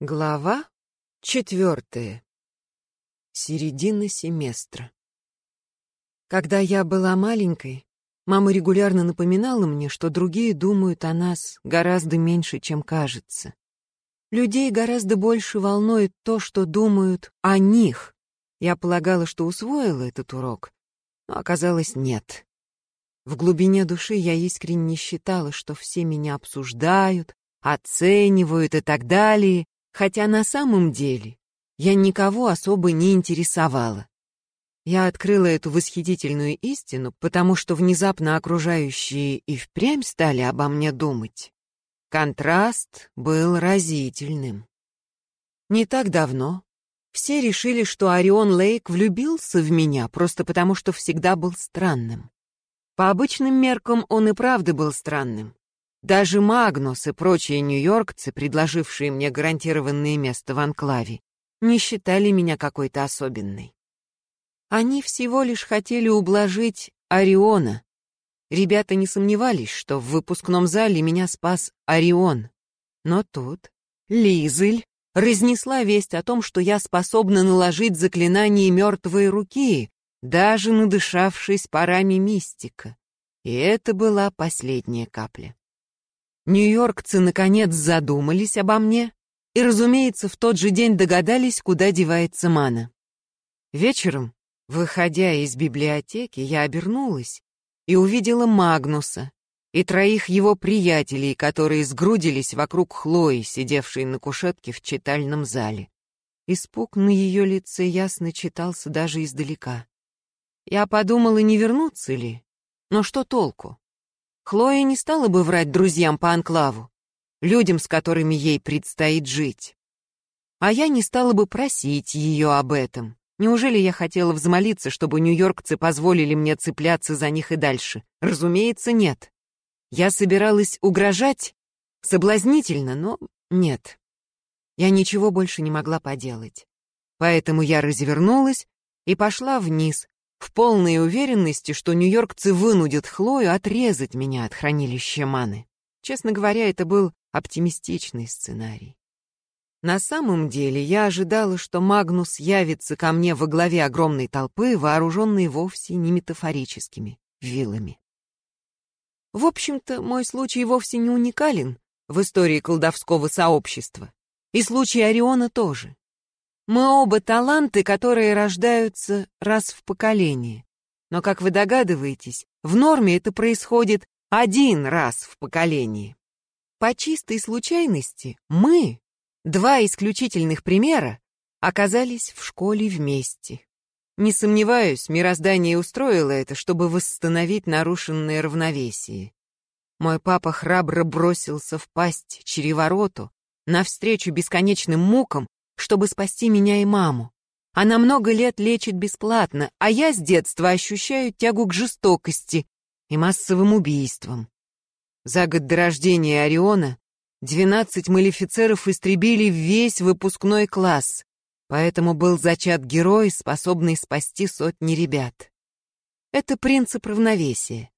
Глава четвертая. Середина семестра. Когда я была маленькой, мама регулярно напоминала мне, что другие думают о нас гораздо меньше, чем кажется. Людей гораздо больше волнует то, что думают о них. Я полагала, что усвоила этот урок, но оказалось нет. В глубине души я искренне считала, что все меня обсуждают, оценивают и так далее, хотя на самом деле я никого особо не интересовала. Я открыла эту восхитительную истину, потому что внезапно окружающие и впрямь стали обо мне думать. Контраст был разительным. Не так давно все решили, что Орион Лейк влюбился в меня просто потому, что всегда был странным. По обычным меркам он и правда был странным. Даже Магнус и прочие нью-йоркцы, предложившие мне гарантированное место в анклаве, не считали меня какой-то особенной. Они всего лишь хотели ублажить Ориона. Ребята не сомневались, что в выпускном зале меня спас Орион. Но тут Лизель разнесла весть о том, что я способна наложить заклинание мертвой руки, даже надышавшись парами мистика. И это была последняя капля. Нью-Йоркцы наконец задумались обо мне и, разумеется, в тот же день догадались, куда девается мана. Вечером, выходя из библиотеки, я обернулась и увидела Магнуса и троих его приятелей, которые сгрудились вокруг Хлои, сидевшей на кушетке в читальном зале. Испуг на ее лице ясно читался даже издалека. Я подумала, не вернуться ли, но что толку? Хлоя не стала бы врать друзьям по анклаву, людям, с которыми ей предстоит жить. А я не стала бы просить ее об этом. Неужели я хотела взмолиться, чтобы нью-йоркцы позволили мне цепляться за них и дальше? Разумеется, нет. Я собиралась угрожать? Соблазнительно, но нет. Я ничего больше не могла поделать. Поэтому я развернулась и пошла вниз, в полной уверенности, что нью-йоркцы вынудят Хлою отрезать меня от хранилища маны. Честно говоря, это был оптимистичный сценарий. На самом деле я ожидала, что Магнус явится ко мне во главе огромной толпы, вооруженной вовсе не метафорическими вилами. В общем-то, мой случай вовсе не уникален в истории колдовского сообщества. И случай Ориона тоже. Мы оба таланты, которые рождаются раз в поколении. Но, как вы догадываетесь, в норме это происходит один раз в поколении. По чистой случайности мы, два исключительных примера, оказались в школе вместе. Не сомневаюсь, мироздание устроило это, чтобы восстановить нарушенное равновесие. Мой папа храбро бросился в пасть черевороту, навстречу бесконечным мукам, чтобы спасти меня и маму. Она много лет лечит бесплатно, а я с детства ощущаю тягу к жестокости и массовым убийствам. За год до рождения Ориона двенадцать малифицеров истребили весь выпускной класс, поэтому был зачат герой, способный спасти сотни ребят. Это принцип равновесия.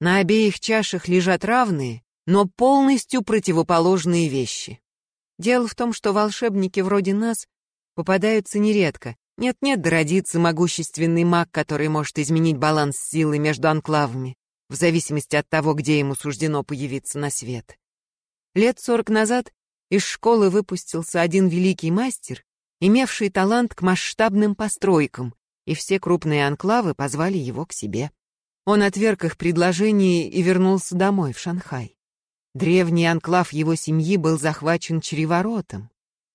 На обеих чашах лежат равные, но полностью противоположные вещи. Дело в том, что волшебники вроде нас попадаются нередко. Нет-нет, да родится могущественный маг, который может изменить баланс силы между анклавами, в зависимости от того, где ему суждено появиться на свет. Лет сорок назад из школы выпустился один великий мастер, имевший талант к масштабным постройкам, и все крупные анклавы позвали его к себе. Он отверг их предложение и вернулся домой, в Шанхай. Древний анклав его семьи был захвачен череворотом.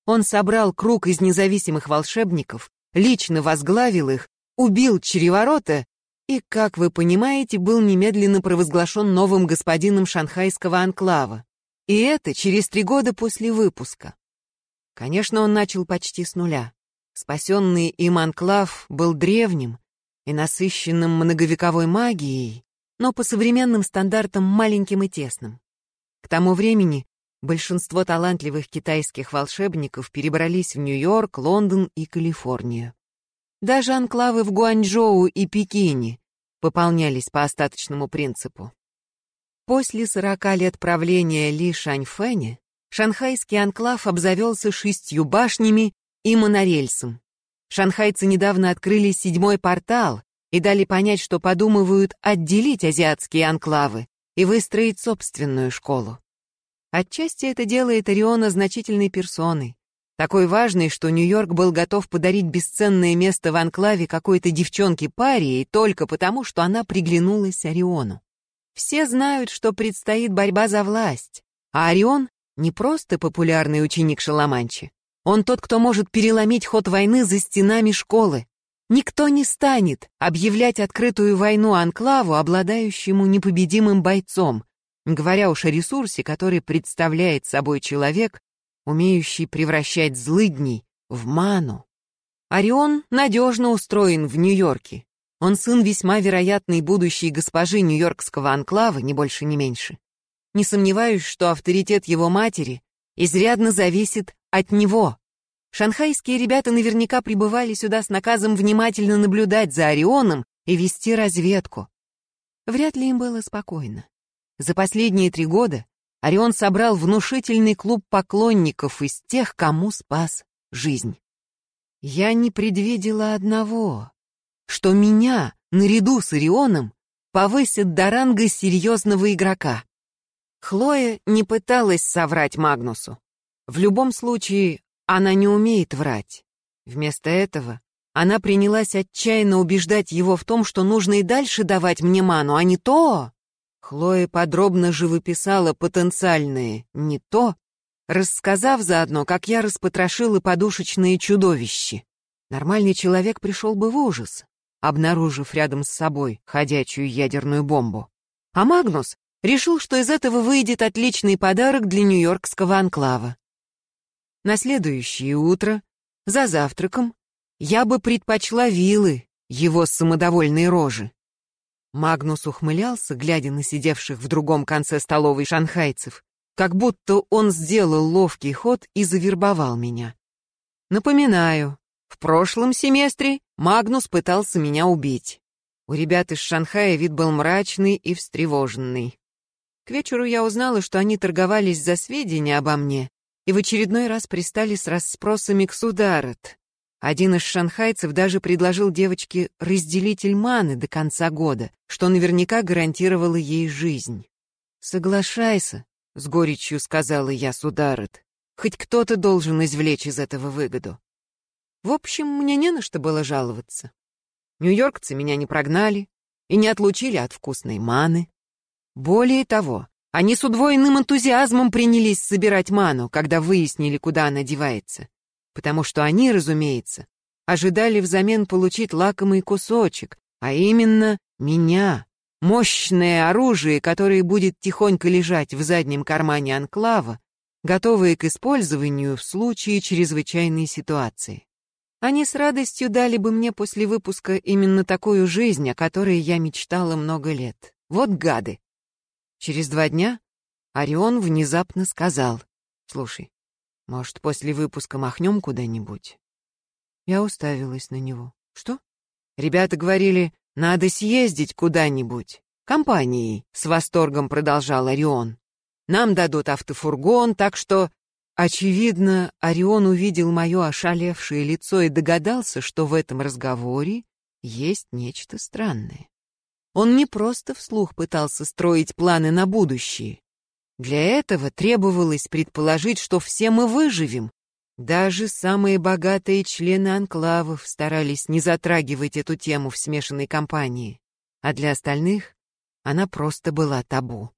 Он собрал круг из независимых волшебников, лично возглавил их, убил череворота и, как вы понимаете, был немедленно провозглашен новым господином шанхайского анклава. И это через три года после выпуска. Конечно, он начал почти с нуля. Спасенный им анклав был древним и насыщенным многовековой магией, но по современным стандартам маленьким и тесным. К тому времени большинство талантливых китайских волшебников перебрались в Нью-Йорк, Лондон и Калифорнию. Даже анклавы в Гуанчжоу и Пекине пополнялись по остаточному принципу. После сорока лет правления Ли Шаньфэня шанхайский анклав обзавелся шестью башнями и монорельсом. Шанхайцы недавно открыли седьмой портал и дали понять, что подумывают отделить азиатские анклавы и выстроить собственную школу. Отчасти это делает Ориона значительной персоной, такой важной, что Нью-Йорк был готов подарить бесценное место в анклаве какой-то девчонке-паре и только потому, что она приглянулась Ориону. Все знают, что предстоит борьба за власть, а Орион — не просто популярный ученик Шаламанчи. Он тот, кто может переломить ход войны за стенами школы. Никто не станет объявлять открытую войну анклаву, обладающему непобедимым бойцом, говоря уж о ресурсе, который представляет собой человек, умеющий превращать злыдней в ману. Орион надежно устроен в Нью-Йорке. Он сын весьма вероятной будущей госпожи Нью-Йоркского анклава, не больше, не меньше. Не сомневаюсь, что авторитет его матери изрядно зависит от него. Шанхайские ребята наверняка прибывали сюда с наказом внимательно наблюдать за Орионом и вести разведку. Вряд ли им было спокойно. За последние три года Орион собрал внушительный клуб поклонников из тех, кому спас жизнь. Я не предвидела одного, что меня, наряду с Орионом, повысят до ранга серьезного игрока. Хлоя не пыталась соврать Магнусу. В любом случае, она не умеет врать. Вместо этого она принялась отчаянно убеждать его в том, что нужно и дальше давать мне ману, а не то. Хлоя подробно живописала потенциальные «не то», рассказав заодно, как я распотрошила подушечные чудовища. Нормальный человек пришел бы в ужас, обнаружив рядом с собой ходячую ядерную бомбу. А Магнус решил, что из этого выйдет отличный подарок для нью-йоркского анклава. На следующее утро, за завтраком, я бы предпочла вилы его самодовольной рожи. Магнус ухмылялся, глядя на сидевших в другом конце столовой шанхайцев, как будто он сделал ловкий ход и завербовал меня. Напоминаю, в прошлом семестре Магнус пытался меня убить. У ребят из Шанхая вид был мрачный и встревоженный. К вечеру я узнала, что они торговались за сведения обо мне и в очередной раз пристали с расспросами к Сударот, один из шанхайцев даже предложил девочке разделитель маны до конца года, что наверняка гарантировало ей жизнь. «Соглашайся», — с горечью сказала я Сударот. «Хоть кто-то должен извлечь из этого выгоду». В общем, мне не на что было жаловаться. Нью-Йоркцы меня не прогнали и не отлучили от вкусной маны. Более того, они с удвоенным энтузиазмом принялись собирать ману, когда выяснили, куда она девается потому что они, разумеется, ожидали взамен получить лакомый кусочек, а именно меня, мощное оружие, которое будет тихонько лежать в заднем кармане анклава, готовое к использованию в случае чрезвычайной ситуации. Они с радостью дали бы мне после выпуска именно такую жизнь, о которой я мечтала много лет. Вот гады. Через два дня Орион внезапно сказал, «Слушай, может, после выпуска махнем куда-нибудь?» Я уставилась на него. «Что?» «Ребята говорили, надо съездить куда-нибудь. Компанией», — с восторгом продолжал Орион. «Нам дадут автофургон, так что...» Очевидно, Орион увидел мое ошалевшее лицо и догадался, что в этом разговоре есть нечто странное. Он не просто вслух пытался строить планы на будущее. Для этого требовалось предположить, что все мы выживем. Даже самые богатые члены анклавов старались не затрагивать эту тему в смешанной компании, а для остальных она просто была табу.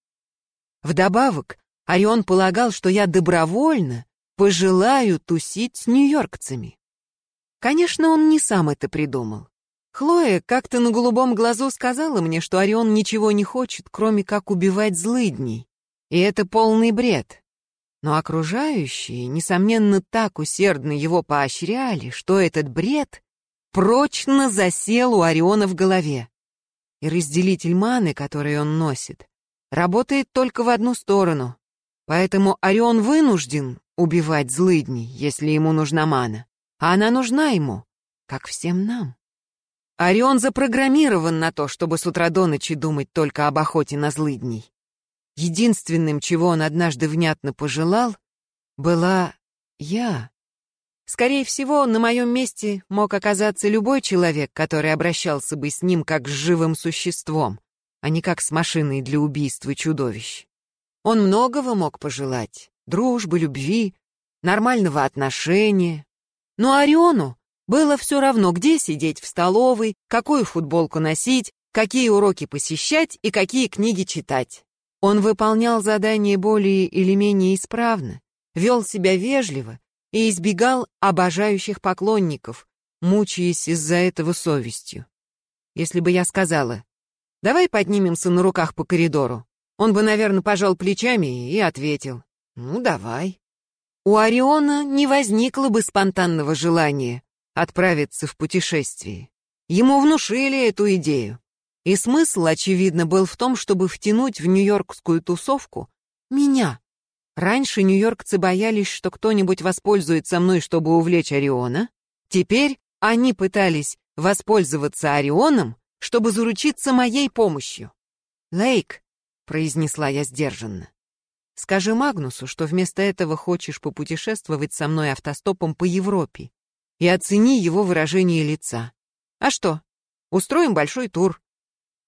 Вдобавок, Орион полагал, что я добровольно пожелаю тусить с нью-йоркцами. Конечно, он не сам это придумал. Хлоя как-то на голубом глазу сказала мне, что Орион ничего не хочет, кроме как убивать злыдней. И это полный бред. Но окружающие, несомненно, так усердно его поощряли, что этот бред прочно засел у Ориона в голове. И разделитель маны, который он носит, работает только в одну сторону. Поэтому Орион вынужден убивать злыдней, если ему нужна мана. А она нужна ему, как всем нам. Орион запрограммирован на то, чтобы с утра до ночи думать только об охоте на злыдней. Единственным, чего он однажды внятно пожелал, была я. Скорее всего, на моем месте мог оказаться любой человек, который обращался бы с ним как с живым существом, а не как с машиной для убийства чудовищ. Он многого мог пожелать — дружбы, любви, нормального отношения. Но Ориону было все равно, где сидеть в столовой, какую футболку носить, какие уроки посещать и какие книги читать. Он выполнял задания более или менее исправно, вел себя вежливо и избегал обожающих поклонников, мучаясь из-за этого совестью. Если бы я сказала, «Давай поднимемся на руках по коридору», он бы, наверное, пожал плечами и ответил, «Ну, давай». У Ориона не возникло бы спонтанного желания отправиться в путешествие. Ему внушили эту идею. И смысл, очевидно, был в том, чтобы втянуть в нью-йоркскую тусовку меня. Раньше нью-йоркцы боялись, что кто-нибудь воспользуется мной, чтобы увлечь Ориона. Теперь они пытались воспользоваться Орионом, чтобы заручиться моей помощью. «Лейк», — произнесла я сдержанно, — «скажи Магнусу, что вместо этого хочешь попутешествовать со мной автостопом по Европе и оцени его выражение лица. А что, устроим большой тур.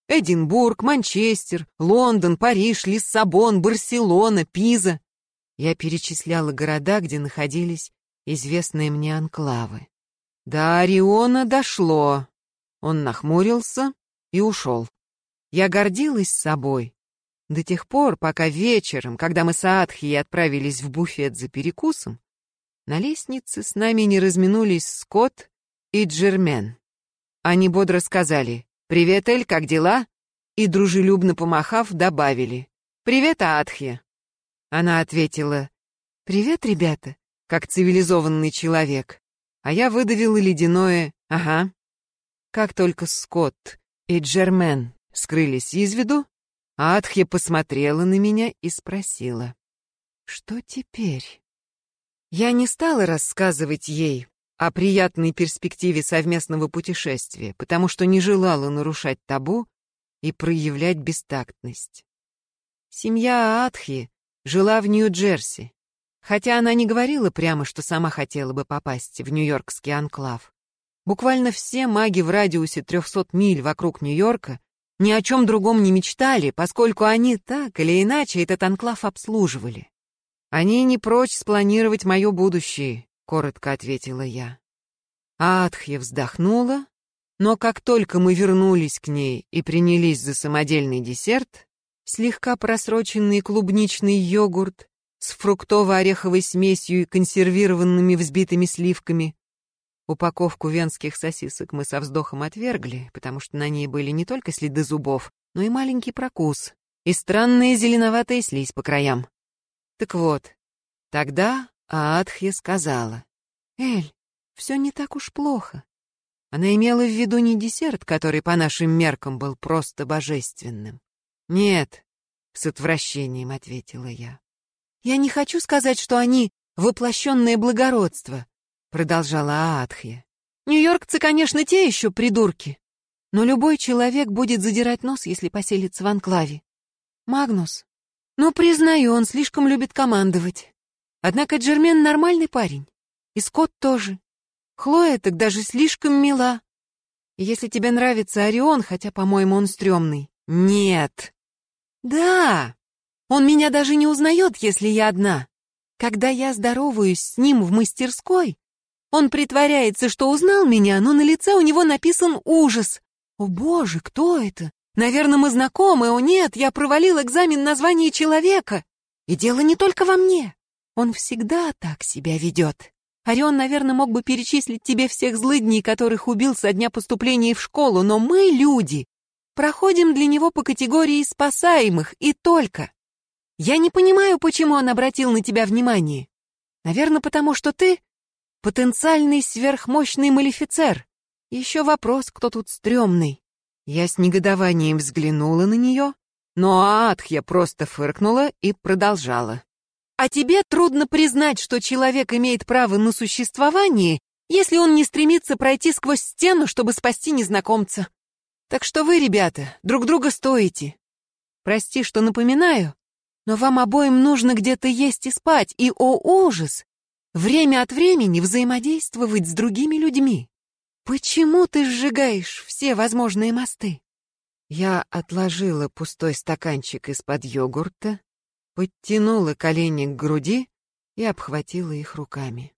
Эдинбург, Манчестер, Лондон, Париж, Лиссабон, Барселона, Пиза. Я перечисляла города, где находились известные мне анклавы. До Ориона дошло. Он нахмурился и ушел. Я гордилась собой. До тех пор, пока вечером, когда мы с Аатхией отправились в буфет за перекусом, на лестнице с нами не разминулись Скотт и Джермен. Они бодро сказали «Привет, Эль, как дела?» и, дружелюбно помахав, добавили «Привет, Аатхе». Она ответила «Привет, ребята», как цивилизованный человек, а я выдавила ледяное «Ага». Как только Скотт и Джермен скрылись из виду, Аатхе посмотрела на меня и спросила «Что теперь?» Я не стала рассказывать ей о приятной перспективе совместного путешествия, потому что не желала нарушать табу и проявлять бестактность. Семья Аатхи жила в Нью-Джерси, хотя она не говорила прямо, что сама хотела бы попасть в Нью-Йоркский анклав. Буквально все маги в радиусе 300 миль вокруг Нью-Йорка ни о чем другом не мечтали, поскольку они так или иначе этот анклав обслуживали. «Они не прочь спланировать мое будущее», — коротко ответила я. Адхья вздохнула, но как только мы вернулись к ней и принялись за самодельный десерт, слегка просроченный клубничный йогурт с фруктово-ореховой смесью и консервированными взбитыми сливками, упаковку венских сосисок мы со вздохом отвергли, потому что на ней были не только следы зубов, но и маленький прокус и странная зеленоватая слизь по краям. Так вот, тогда Аадхья сказала, «Эль, все не так уж плохо». Она имела в виду не десерт, который по нашим меркам был просто божественным. «Нет», — с отвращением ответила я. «Я не хочу сказать, что они воплощенное благородство», — продолжала Аадхья. «Нью-Йоркцы, конечно, те еще придурки, но любой человек будет задирать нос, если поселится в анклаве. Магнус, но, признаю, он слишком любит командовать. Однако Джермен нормальный парень. И Скотт тоже. Хлоя так даже слишком мила. Если тебе нравится Орион, хотя, по-моему, он стрёмный. Нет. Да. Он меня даже не узнает, если я одна. Когда я здороваюсь с ним в мастерской, он притворяется, что узнал меня, но на лице у него написан ужас. О боже, кто это? Наверное, мы знакомы, о нет, я провалил экзамен на звание человека. И дело не только во мне. Он всегда так себя ведет. Орион, наверное, мог бы перечислить тебе всех злыдней, которых убил со дня поступления в школу, но мы, люди, проходим для него по категории спасаемых и только. Я не понимаю, почему он обратил на тебя внимание. Наверное, потому что ты потенциальный сверхмощный малефицер. Еще вопрос, кто тут стрёмный. Я с негодованием взглянула на нее, но Аатхья просто фыркнула и продолжала. «А тебе трудно признать, что человек имеет право на существование, если он не стремится пройти сквозь стену, чтобы спасти незнакомца. Так что вы, ребята, друг друга стоите. Прости, что напоминаю, Но вам обоим нужно где-то есть и спать, и, о ужас, время от времени взаимодействовать с другими людьми. Почему ты сжигаешь все возможные мосты? Я отложила пустой стаканчик из-под йогурта, подтянула колени к груди и обхватила их руками.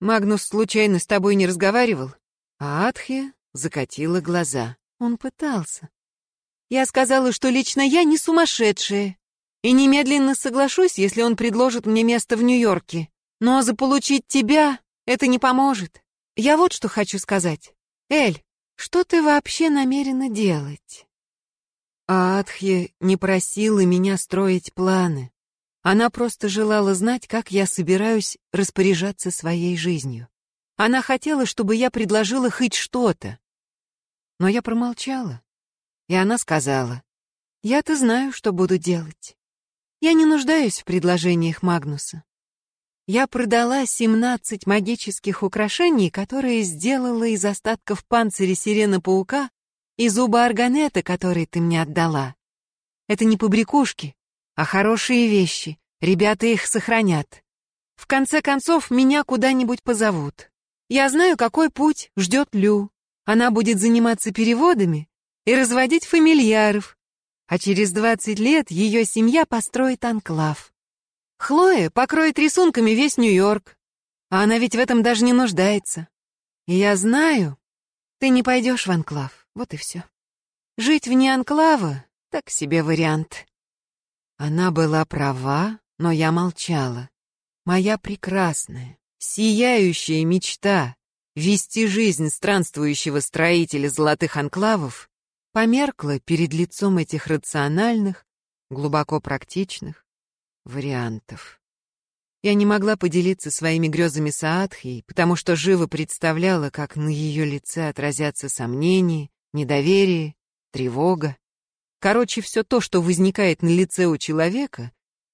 «Магнус случайно с тобой не разговаривал?» А Атхи закатила глаза. Он пытался. «Я сказала, что лично я не сумасшедшая, и немедленно соглашусь, если он предложит мне место в Нью-Йорке. Но заполучить тебя это не поможет. Я вот что хочу сказать. Эль, что ты вообще намерена делать?» А Атхья не просила меня строить планы. Она просто желала знать, как я собираюсь распоряжаться своей жизнью. Она хотела, чтобы я предложила хоть что-то. Но я промолчала. И она сказала, «Я-то знаю, что буду делать. Я не нуждаюсь в предложениях Магнуса. Я продала 17 магических украшений, которые сделала из остатков панциря сирена-паука и зуба органета, который ты мне отдала. Это не побрякушки, а хорошие вещи. Ребята их сохранят. В конце концов, меня куда-нибудь позовут. Я знаю, какой путь ждет Лю. Она будет заниматься переводами и разводить фамильяров. А через 20 лет ее семья построит анклав. Хлоя покроет рисунками весь Нью-Йорк. А она ведь в этом даже не нуждается. И я знаю, ты не пойдешь в анклав. Вот и все. Жить вне анклава — так себе вариант. Она была права, но я молчала. Моя прекрасная, сияющая мечта вести жизнь странствующего строителя золотых анклавов померкла перед лицом этих рациональных, глубоко практичных вариантов. Я не могла поделиться своими грезами с Аатхией, потому что живо представляла, как на ее лице отразятся сомнения, недоверие, тревога. Короче, все то, что возникает на лице у человека,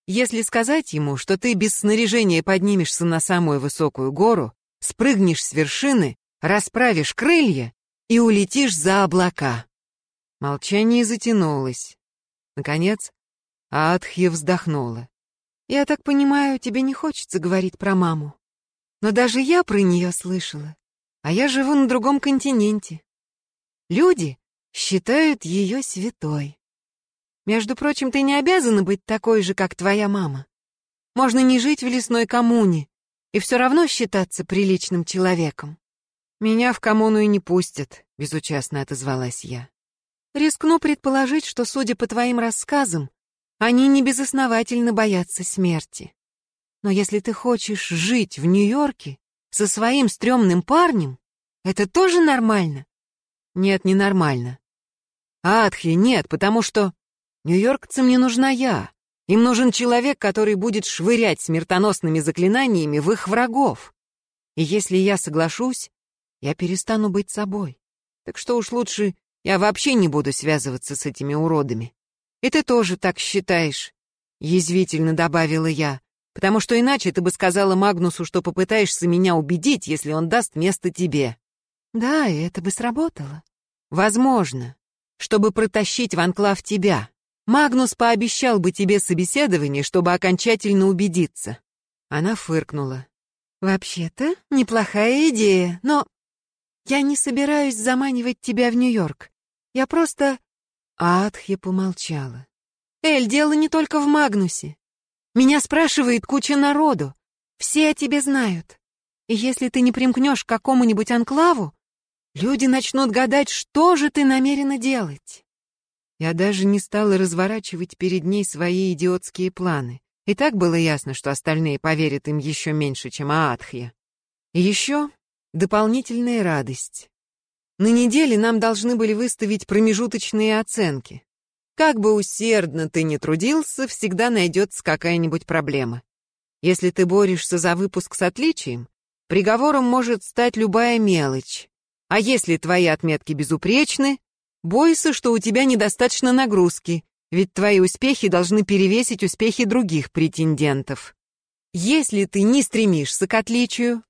если сказать ему, что ты без снаряжения поднимешься на самую высокую гору, спрыгнешь с вершины, расправишь крылья и улетишь за облака. Молчание затянулось. Наконец, Аатхья вздохнула. «Я так понимаю, тебе не хочется говорить про маму. Но даже я про нее слышала, а я живу на другом континенте. Люди считают ее святой. Между прочим, ты не обязана быть такой же, как твоя мама. Можно не жить в лесной коммуне и все равно считаться приличным человеком. Меня в коммуну и не пустят, безучастно отозвалась я. Рискну предположить, что, судя по твоим рассказам, они не безосновательно боятся смерти. Но если ты хочешь жить в Нью-Йорке со своим стрёмным парнем, это тоже нормально. Нет, ненормально. Адхи, нет, потому что нью-йоркцам не нужна я. Им нужен человек, который будет швырять смертоносными заклинаниями в их врагов. И если я соглашусь, я перестану быть собой. Так что уж лучше я вообще не буду связываться с этими уродами. И ты тоже так считаешь, язвительно добавила я, потому что иначе ты бы сказала Магнусу, что попытаешься меня убедить, если он даст место тебе. Да, и это бы сработало. Возможно, чтобы протащить в анклав тебя. Магнус пообещал бы тебе собеседование, чтобы окончательно убедиться. Она фыркнула. Вообще-то, неплохая идея, но я не собираюсь заманивать тебя в Нью-Йорк. Я просто... Адхья помолчала. Эль, дело не только в Магнусе. Меня спрашивает куча народу. Все о тебе знают. И если ты не примкнешь к какому-нибудь анклаву, люди начнут гадать, что же ты намерена делать. Я даже не стала разворачивать перед ней свои идиотские планы. И так было ясно, что остальные поверят им еще меньше, чем Аатхья. И еще дополнительная радость. На неделе нам должны были выставить промежуточные оценки. Как бы усердно ты ни трудился, всегда найдется какая-нибудь проблема. Если ты борешься за выпуск с отличием, Приговором может стать любая мелочь. А если твои отметки безупречны, бойся, что у тебя недостаточно нагрузки, ведь твои успехи должны перевесить успехи других претендентов. Если ты не стремишься к отличию,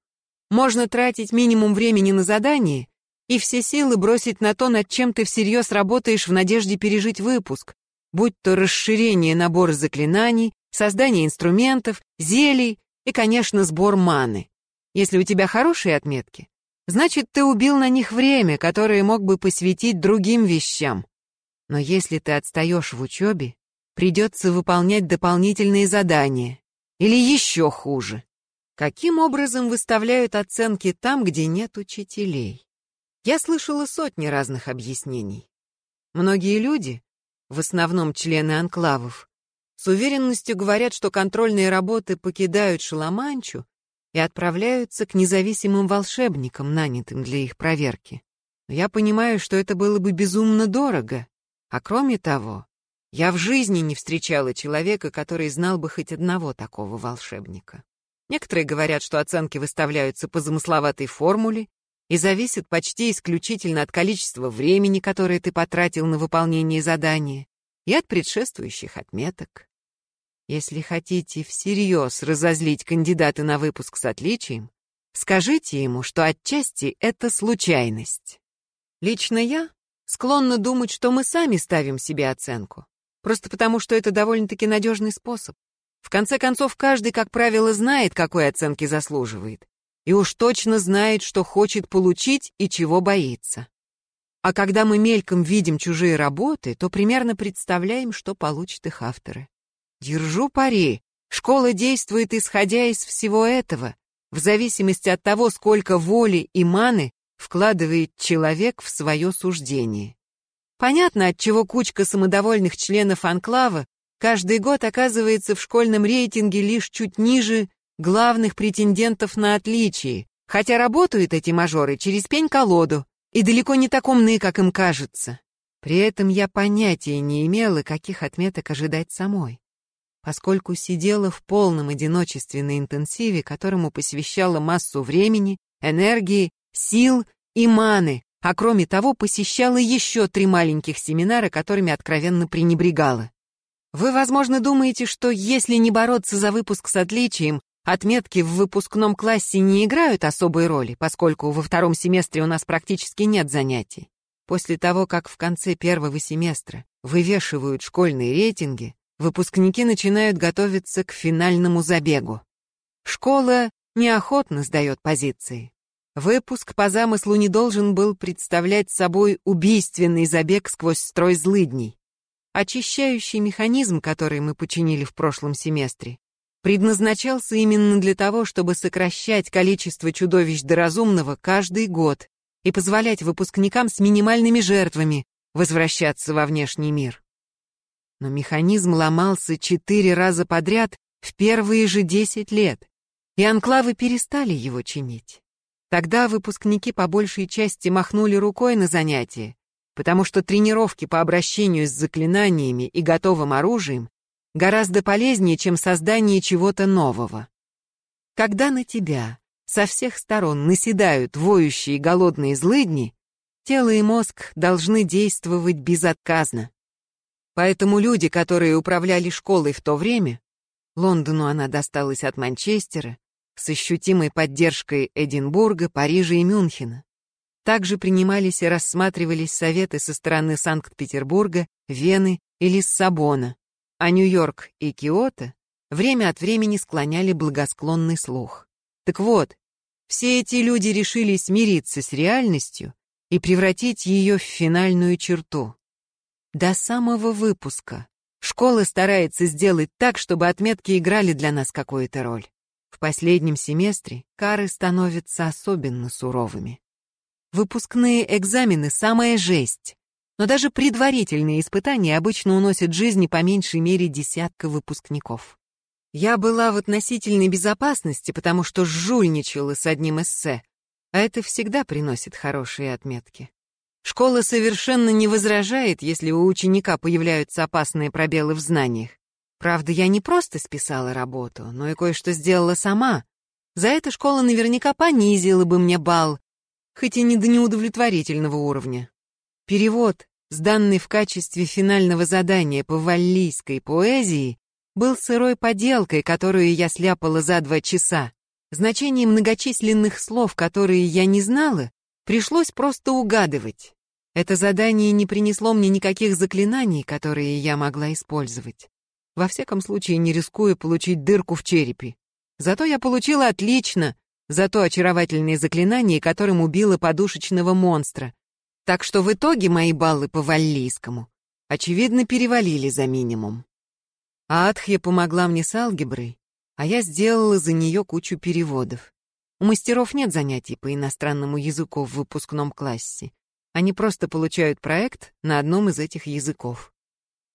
можно тратить минимум времени на задание и все силы бросить на то, над чем ты всерьез работаешь в надежде пережить выпуск, будь то расширение набора заклинаний, создание инструментов, зелий и, конечно, сбор маны. Если у тебя хорошие отметки, значит, ты убил на них время, которое мог бы посвятить другим вещам. Но если ты отстаешь в учебе, придется выполнять дополнительные задания. Или еще хуже. Каким образом выставляют оценки там, где нет учителей? Я слышала сотни разных объяснений. Многие люди, в основном члены анклавов, с уверенностью говорят, что контрольные работы покидают Шаламанчу и отправляются к независимым волшебникам, нанятым для их проверки. Но я понимаю, что это было бы безумно дорого. А кроме того, я в жизни не встречала человека, который знал бы хоть одного такого волшебника. Некоторые говорят, что оценки выставляются по замысловатой формуле и зависят почти исключительно от количества времени, которое ты потратил на выполнение задания, и от предшествующих отметок. Если хотите всерьез разозлить кандидата на выпуск с отличием, скажите ему, что отчасти это случайность. Лично я склонна думать, что мы сами ставим себе оценку, просто потому что это довольно-таки надежный способ. В конце концов, каждый, как правило, знает, какой оценки заслуживает, и уж точно знает, что хочет получить и чего боится. А когда мы мельком видим чужие работы, то примерно представляем, что получат их авторы. Держу пари. Школа действует исходя из всего этого, в зависимости от того, сколько воли и маны вкладывает человек в свое суждение. Понятно, от чего кучка самодовольных членов анклава каждый год оказывается в школьном рейтинге лишь чуть ниже главных претендентов на отличие, хотя работают эти мажоры через пень-колоду и далеко не так умны, как им кажется. При этом я понятия не имела, каких отметок ожидать самой поскольку сидела в полном одиночестве на интенсиве, которому посвящала массу времени, энергии, сил и маны, а кроме того посещала еще три маленьких семинара, которыми откровенно пренебрегала. Вы, возможно, думаете, что если не бороться за выпуск с отличием, отметки в выпускном классе не играют особой роли, поскольку во втором семестре у нас практически нет занятий. После того, как в конце первого семестра вывешивают школьные рейтинги, выпускники начинают готовиться к финальному забегу. Школа неохотно сдает позиции. Выпуск по замыслу не должен был представлять собой убийственный забег сквозь строй злыдней. Очищающий механизм, который мы починили в прошлом семестре, предназначался именно для того, чтобы сокращать количество чудовищ до разумного каждый год и позволять выпускникам с минимальными жертвами возвращаться во внешний мир. Но механизм ломался четыре раза подряд в первые же десять лет, и анклавы перестали его чинить. Тогда выпускники по большей части махнули рукой на занятия, потому что тренировки по обращению с заклинаниями и готовым оружием гораздо полезнее, чем создание чего-то нового. Когда на тебя со всех сторон наседают воющие голодные злыдни, тело и мозг должны действовать безотказно. Поэтому люди, которые управляли школой в то время, Лондону она досталась от Манчестера, с ощутимой поддержкой Эдинбурга, Парижа и Мюнхена. Также принимались и рассматривались советы со стороны Санкт-Петербурга, Вены и Лиссабона, а Нью-Йорк и Киото время от времени склоняли благосклонный слух. Так вот, все эти люди решили смириться с реальностью и превратить ее в финальную черту. До самого выпуска. Школа старается сделать так, чтобы отметки играли для нас какую-то роль. В последнем семестре кары становятся особенно суровыми. Выпускные экзамены — самая жесть. Но даже предварительные испытания обычно уносят жизни по меньшей мере десятка выпускников. Я была в относительной безопасности, потому что жульничала с одним эссе, а это всегда приносит хорошие отметки. Школа совершенно не возражает, если у ученика появляются опасные пробелы в знаниях. Правда, я не просто списала работу, но и кое-что сделала сама. За это школа наверняка понизила бы мне балл, хоть и не до неудовлетворительного уровня. Перевод, сданный в качестве финального задания по валлийской поэзии, был сырой поделкой, которую я сляпала за два часа. Значение многочисленных слов, которые я не знала, пришлось просто угадывать. Это задание не принесло мне никаких заклинаний, которые я могла использовать. Во всяком случае, не рискуя получить дырку в черепе. Зато я получила отлично за то очаровательное заклинание, которым убила подушечного монстра. Так что в итоге мои баллы по валлийскому, очевидно, перевалили за минимум. А Адхья помогла мне с алгеброй, а я сделала за нее кучу переводов. У мастеров нет занятий по иностранному языку в выпускном классе. Они просто получают проект на одном из этих языков.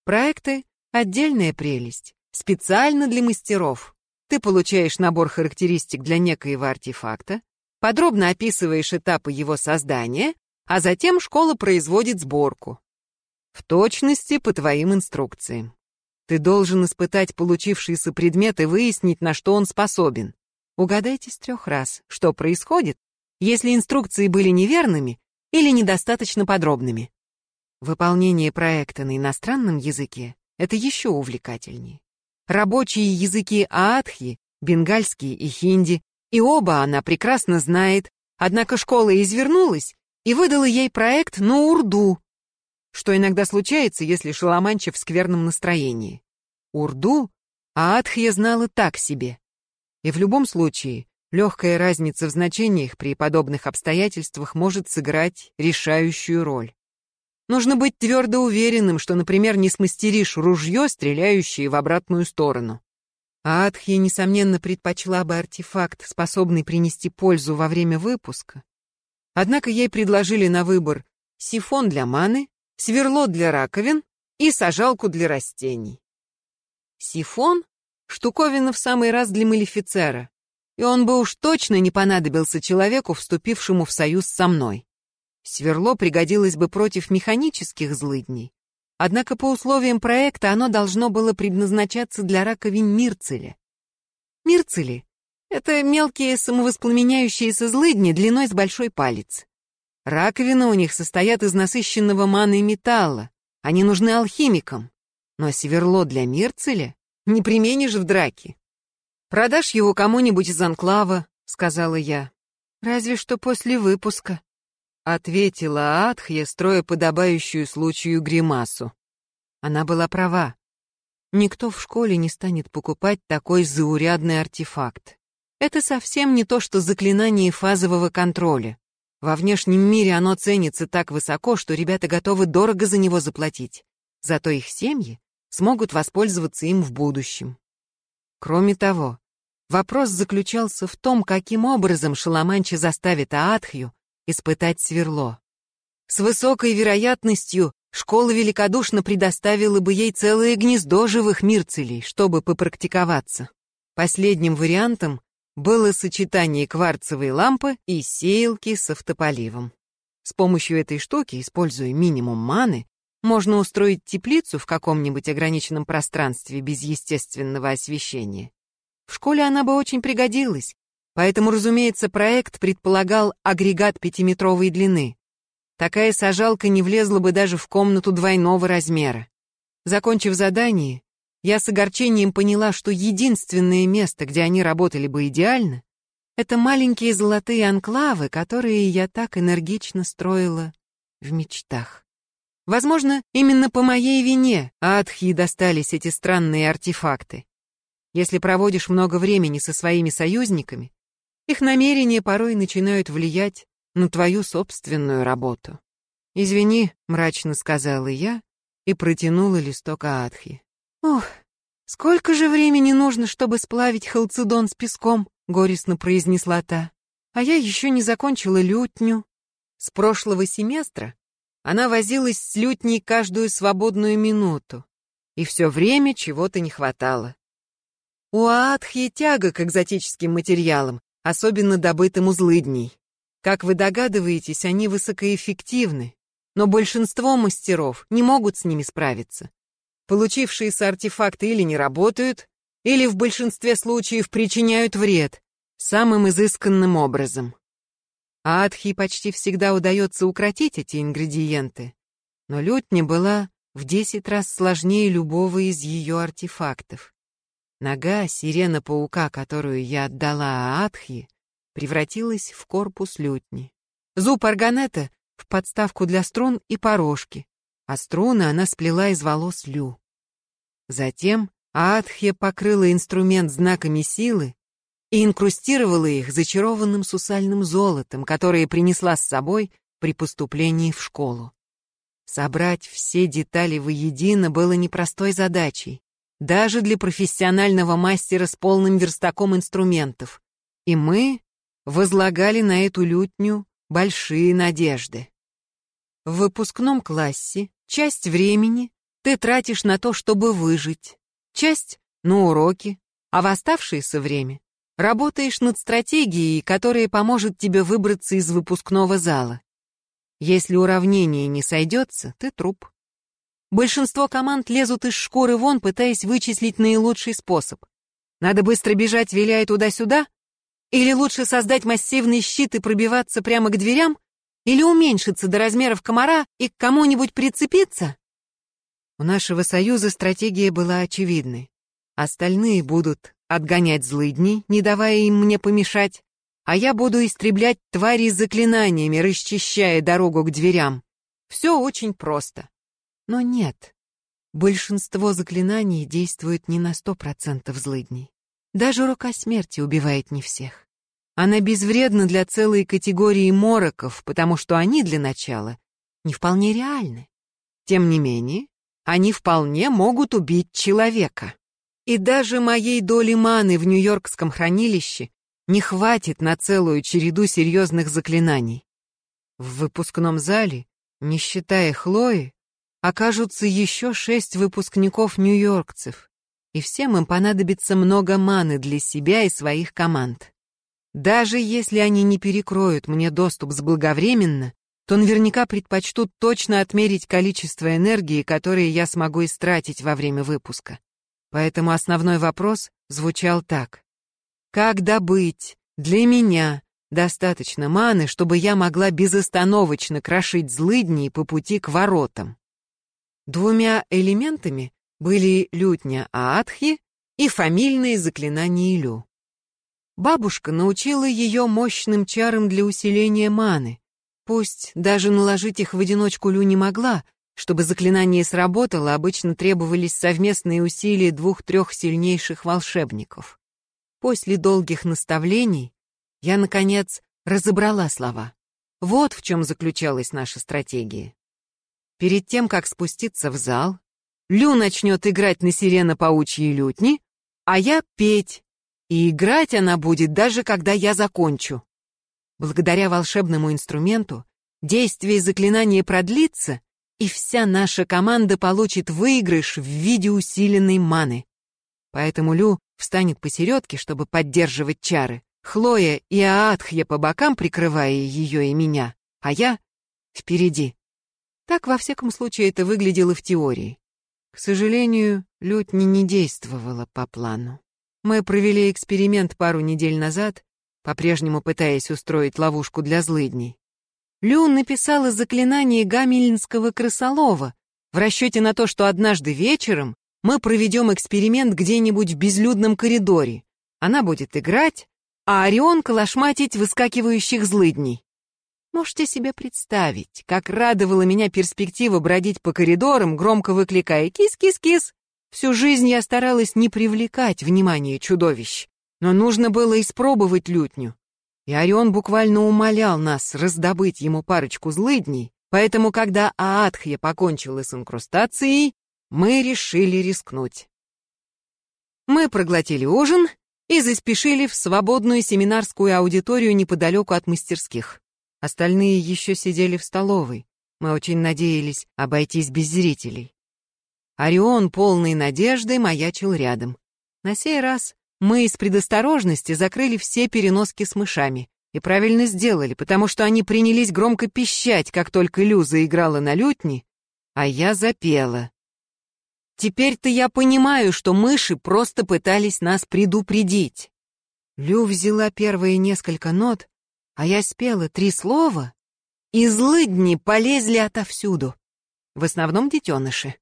Проекты — отдельная прелесть, специально для мастеров. Ты получаешь набор характеристик для некоего артефакта, подробно описываешь этапы его создания, а затем школа производит сборку. В точности по твоим инструкциям. Ты должен испытать получившийся предмет и выяснить, на что он способен. Угадайте с трех раз, что происходит, если инструкции были неверными или недостаточно подробными. Выполнение проекта на иностранном языке — это еще увлекательнее. Рабочие языки аатхи, бенгальский и хинди, и оба она прекрасно знает, однако школа извернулась и выдала ей проект на урду, что иногда случается, если Шаламанча в скверном настроении. Урду Аатхья знала так себе. И в любом случае, Легкая разница в значениях при подобных обстоятельствах может сыграть решающую роль. Нужно быть твердо уверенным, что, например, не смастеришь ружье, стреляющее в обратную сторону. А Адхья, несомненно, предпочла бы артефакт, способный принести пользу во время выпуска. Однако ей предложили на выбор сифон для маны, сверло для раковин и сажалку для растений. Сифон — штуковина в самый раз для малифицера, и он бы уж точно не понадобился человеку, вступившему в союз со мной. Сверло пригодилось бы против механических злыдней. Однако по условиям проекта оно должно было предназначаться для раковин Мирцеля. Мирцели — это мелкие самовоспламеняющиеся злыдни длиной с большой палец. Раковины у них состоят из насыщенного маной металла. Они нужны алхимикам. Но сверло для Мирцеля не применишь в драке. «Продашь его кому-нибудь из анклава», — сказала я. «Разве что после выпуска», — ответила Атхья, строя подобающую случаю гримасу. Она была права. Никто в школе не станет покупать такой заурядный артефакт. Это совсем не то, что заклинание фазового контроля. Во внешнем мире оно ценится так высоко, что ребята готовы дорого за него заплатить. Зато их семьи смогут воспользоваться им в будущем. Кроме того, Вопрос заключался в том, каким образом Шаламанчи заставит Аатхью испытать сверло. С высокой вероятностью школа великодушно предоставила бы ей целое гнездо живых мирцелей, чтобы попрактиковаться. Последним вариантом было сочетание кварцевой лампы и сеялки с автополивом. С помощью этой штуки, используя минимум маны, можно устроить теплицу в каком-нибудь ограниченном пространстве без естественного освещения. В школе она бы очень пригодилась, поэтому, разумеется, проект предполагал агрегат пятиметровой длины. Такая сажалка не влезла бы даже в комнату двойного размера. Закончив задание, я с огорчением поняла, что единственное место, где они работали бы идеально, это маленькие золотые анклавы, которые я так энергично строила в мечтах. Возможно, именно по моей вине Адхи достались эти странные артефакты. Если проводишь много времени со своими союзниками, их намерения порой начинают влиять на твою собственную работу. «Извини», — мрачно сказала я и протянула листок Аатхи. «Ух, сколько же времени нужно, чтобы сплавить халцедон с песком?» — горестно произнесла та. «А я еще не закончила лютню». С прошлого семестра она возилась с лютней каждую свободную минуту, и все время чего-то не хватало. У Аатхи тяга к экзотическим материалам, особенно добытым у злыдней. Как вы догадываетесь, они высокоэффективны, но большинство мастеров не могут с ними справиться. Получившиеся артефакты или не работают, или в большинстве случаев причиняют вред самым изысканным образом. Аатхи почти всегда удается укротить эти ингредиенты, но лютня была в десять раз сложнее любого из ее артефактов. Нога сирена-паука, которую я отдала Аатхи, превратилась в корпус лютни. Зуб органета в подставку для струн и порожки, а струны она сплела из волос Лю. Затем Аатхья покрыла инструмент знаками силы и инкрустировала их зачарованным сусальным золотом, которое принесла с собой при поступлении в школу. Собрать все детали воедино было непростой задачей, даже для профессионального мастера с полным верстаком инструментов. И мы возлагали на эту лютню большие надежды. В выпускном классе часть времени ты тратишь на то, чтобы выжить, часть — на уроки, а в оставшееся время работаешь над стратегией, которая поможет тебе выбраться из выпускного зала. Если уравнение не сойдется, ты труп. Большинство команд лезут из шкуры вон, пытаясь вычислить наилучший способ. Надо быстро бежать, виляя туда-сюда? Или лучше создать массивный щит и пробиваться прямо к дверям? Или уменьшиться до размеров комара и к кому-нибудь прицепиться? У нашего союза стратегия была очевидной. Остальные будут отгонять злыдни, не давая им мне помешать, а я буду истреблять твари заклинаниями, расчищая дорогу к дверям. Все очень просто. Но нет. Большинство заклинаний действует не на сто процентов злыдней. Даже рука смерти убивает не всех. Она безвредна для целой категории мороков, потому что они для начала не вполне реальны. Тем не менее, они вполне могут убить человека. И даже моей доли маны в Нью-Йоркском хранилище не хватит на целую череду серьезных заклинаний. В выпускном зале, не считая Хлои, окажутся еще шесть выпускников нью-йоркцев, и всем им понадобится много маны для себя и своих команд. Даже если они не перекроют мне доступ заблаговременно, то наверняка предпочтут точно отмерить количество энергии, которое я смогу истратить во время выпуска. Поэтому основной вопрос звучал так. Как добыть для меня достаточно маны, чтобы я могла безостановочно крошить злыдни по пути к воротам? Двумя элементами были лютня Аатхи и фамильные заклинания Илю. Бабушка научила ее мощным чарам для усиления маны. Пусть даже наложить их в одиночку Лю не могла, чтобы заклинание сработало, обычно требовались совместные усилия двух-трех сильнейших волшебников. После долгих наставлений я, наконец, разобрала слова. Вот в чем заключалась наша стратегия. Перед тем, как спуститься в зал, Лю начнет играть на сирено-паучьи лютни, а я петь, и играть она будет даже когда я закончу. Благодаря волшебному инструменту действие заклинания продлится, и вся наша команда получит выигрыш в виде усиленной маны. Поэтому Лю встанет посередке, чтобы поддерживать чары, Хлоя и Аатхья по бокам, прикрывая ее и меня, а я впереди. Так, во всяком случае, это выглядело в теории. К сожалению, лютни не действовала по плану. Мы провели эксперимент пару недель назад, по-прежнему пытаясь устроить ловушку для злыдней. Лю написала заклинание гамельнского крысолова в расчете на то, что однажды вечером мы проведем эксперимент где-нибудь в безлюдном коридоре. Она будет играть, а Орион колошматить выскакивающих злыдней. Можете себе представить, как радовала меня перспектива бродить по коридорам, громко выкликая «Кис-кис-кис!». Всю жизнь я старалась не привлекать внимание чудовищ, но нужно было испробовать лютню. И Орион буквально умолял нас раздобыть ему парочку злыдней, поэтому, когда Аатхья покончила с инкрустацией, мы решили рискнуть. Мы проглотили ужин и заспешили в свободную семинарскую аудиторию неподалеку от мастерских. Остальные еще сидели в столовой. Мы очень надеялись обойтись без зрителей. Орион, полный надежды, маячил рядом. На сей раз мы из предосторожности закрыли все переноски с мышами. И правильно сделали, потому что они принялись громко пищать, как только Лю заиграла на лютни, а я запела. Теперь-то я понимаю, что мыши просто пытались нас предупредить. Лю взяла первые несколько нот, а я спела три слова, и злыдни полезли отовсюду. В основном детеныши.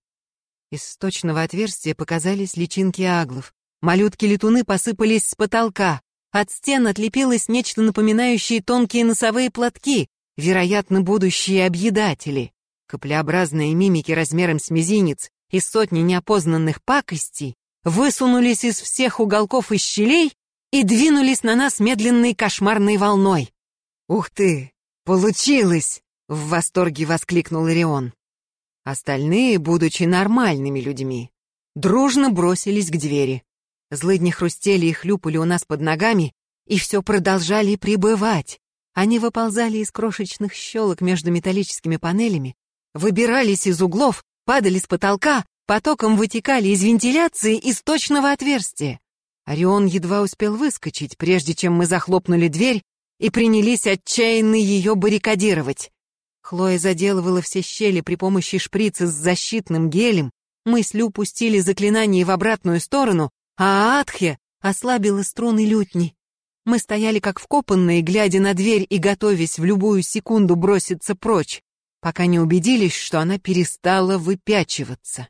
Из сточного отверстия показались личинки аглов. Малютки-летуны посыпались с потолка. От стен отлепилось нечто напоминающее тонкие носовые платки, вероятно, будущие объедатели. Каплеобразные мимики размером с мизинец и сотни неопознанных пакостей высунулись из всех уголков и щелей и двинулись на нас медленной кошмарной волной. «Ух ты! Получилось!» — в восторге воскликнул Ирион. Остальные, будучи нормальными людьми, дружно бросились к двери. Злыдни хрустели и хлюпали у нас под ногами, и все продолжали прибывать. Они выползали из крошечных щелок между металлическими панелями, выбирались из углов, падали с потолка, потоком вытекали из вентиляции из точного отверстия. Орион едва успел выскочить, прежде чем мы захлопнули дверь и принялись отчаянно ее баррикадировать. Хлоя заделывала все щели при помощи шприца с защитным гелем, мысли упустили заклинание в обратную сторону, а Аатхе ослабила струны лютни. Мы стояли как вкопанные, глядя на дверь и готовясь в любую секунду броситься прочь, пока не убедились, что она перестала выпячиваться.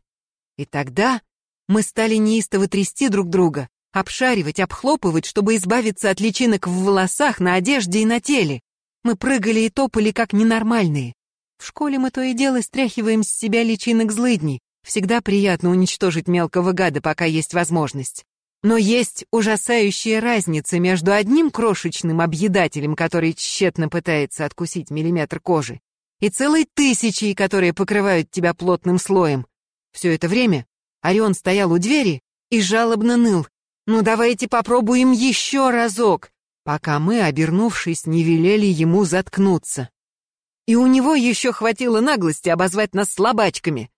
И тогда мы стали неистово трясти друг друга, обшаривать, обхлопывать, чтобы избавиться от личинок в волосах, на одежде и на теле. Мы прыгали и топали, как ненормальные. В школе мы то и дело стряхиваем с себя личинок злыдней. Всегда приятно уничтожить мелкого гада, пока есть возможность. Но есть ужасающая разница между одним крошечным объедателем, который тщетно пытается откусить миллиметр кожи, и целой тысячей, которые покрывают тебя плотным слоем. Все это время Орион стоял у двери и жалобно ныл. «Ну давайте попробуем еще разок», пока мы, обернувшись, не велели ему заткнуться. И у него еще хватило наглости обозвать нас слабачками.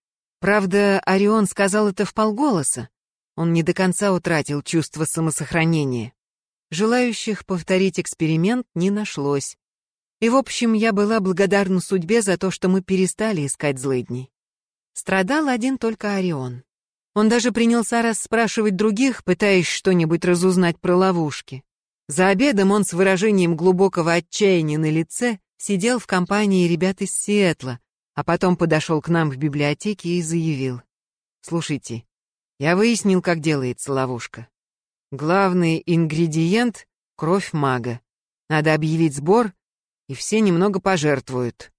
Правда, Орион сказал это вполголоса. Он не до конца утратил чувство самосохранения. Желающих повторить эксперимент не нашлось. И, в общем, я была благодарна судьбе за то, что мы перестали искать злыдней. Страдал один только Орион. Он даже принялся расспрашивать других, пытаясь что-нибудь разузнать про ловушки. За обедом он с выражением глубокого отчаяния на лице сидел в компании ребят из Сиэтла, а потом подошел к нам в библиотеке и заявил. «Слушайте, я выяснил, как делается ловушка. Главный ингредиент — кровь мага. Надо объявить сбор, и все немного пожертвуют».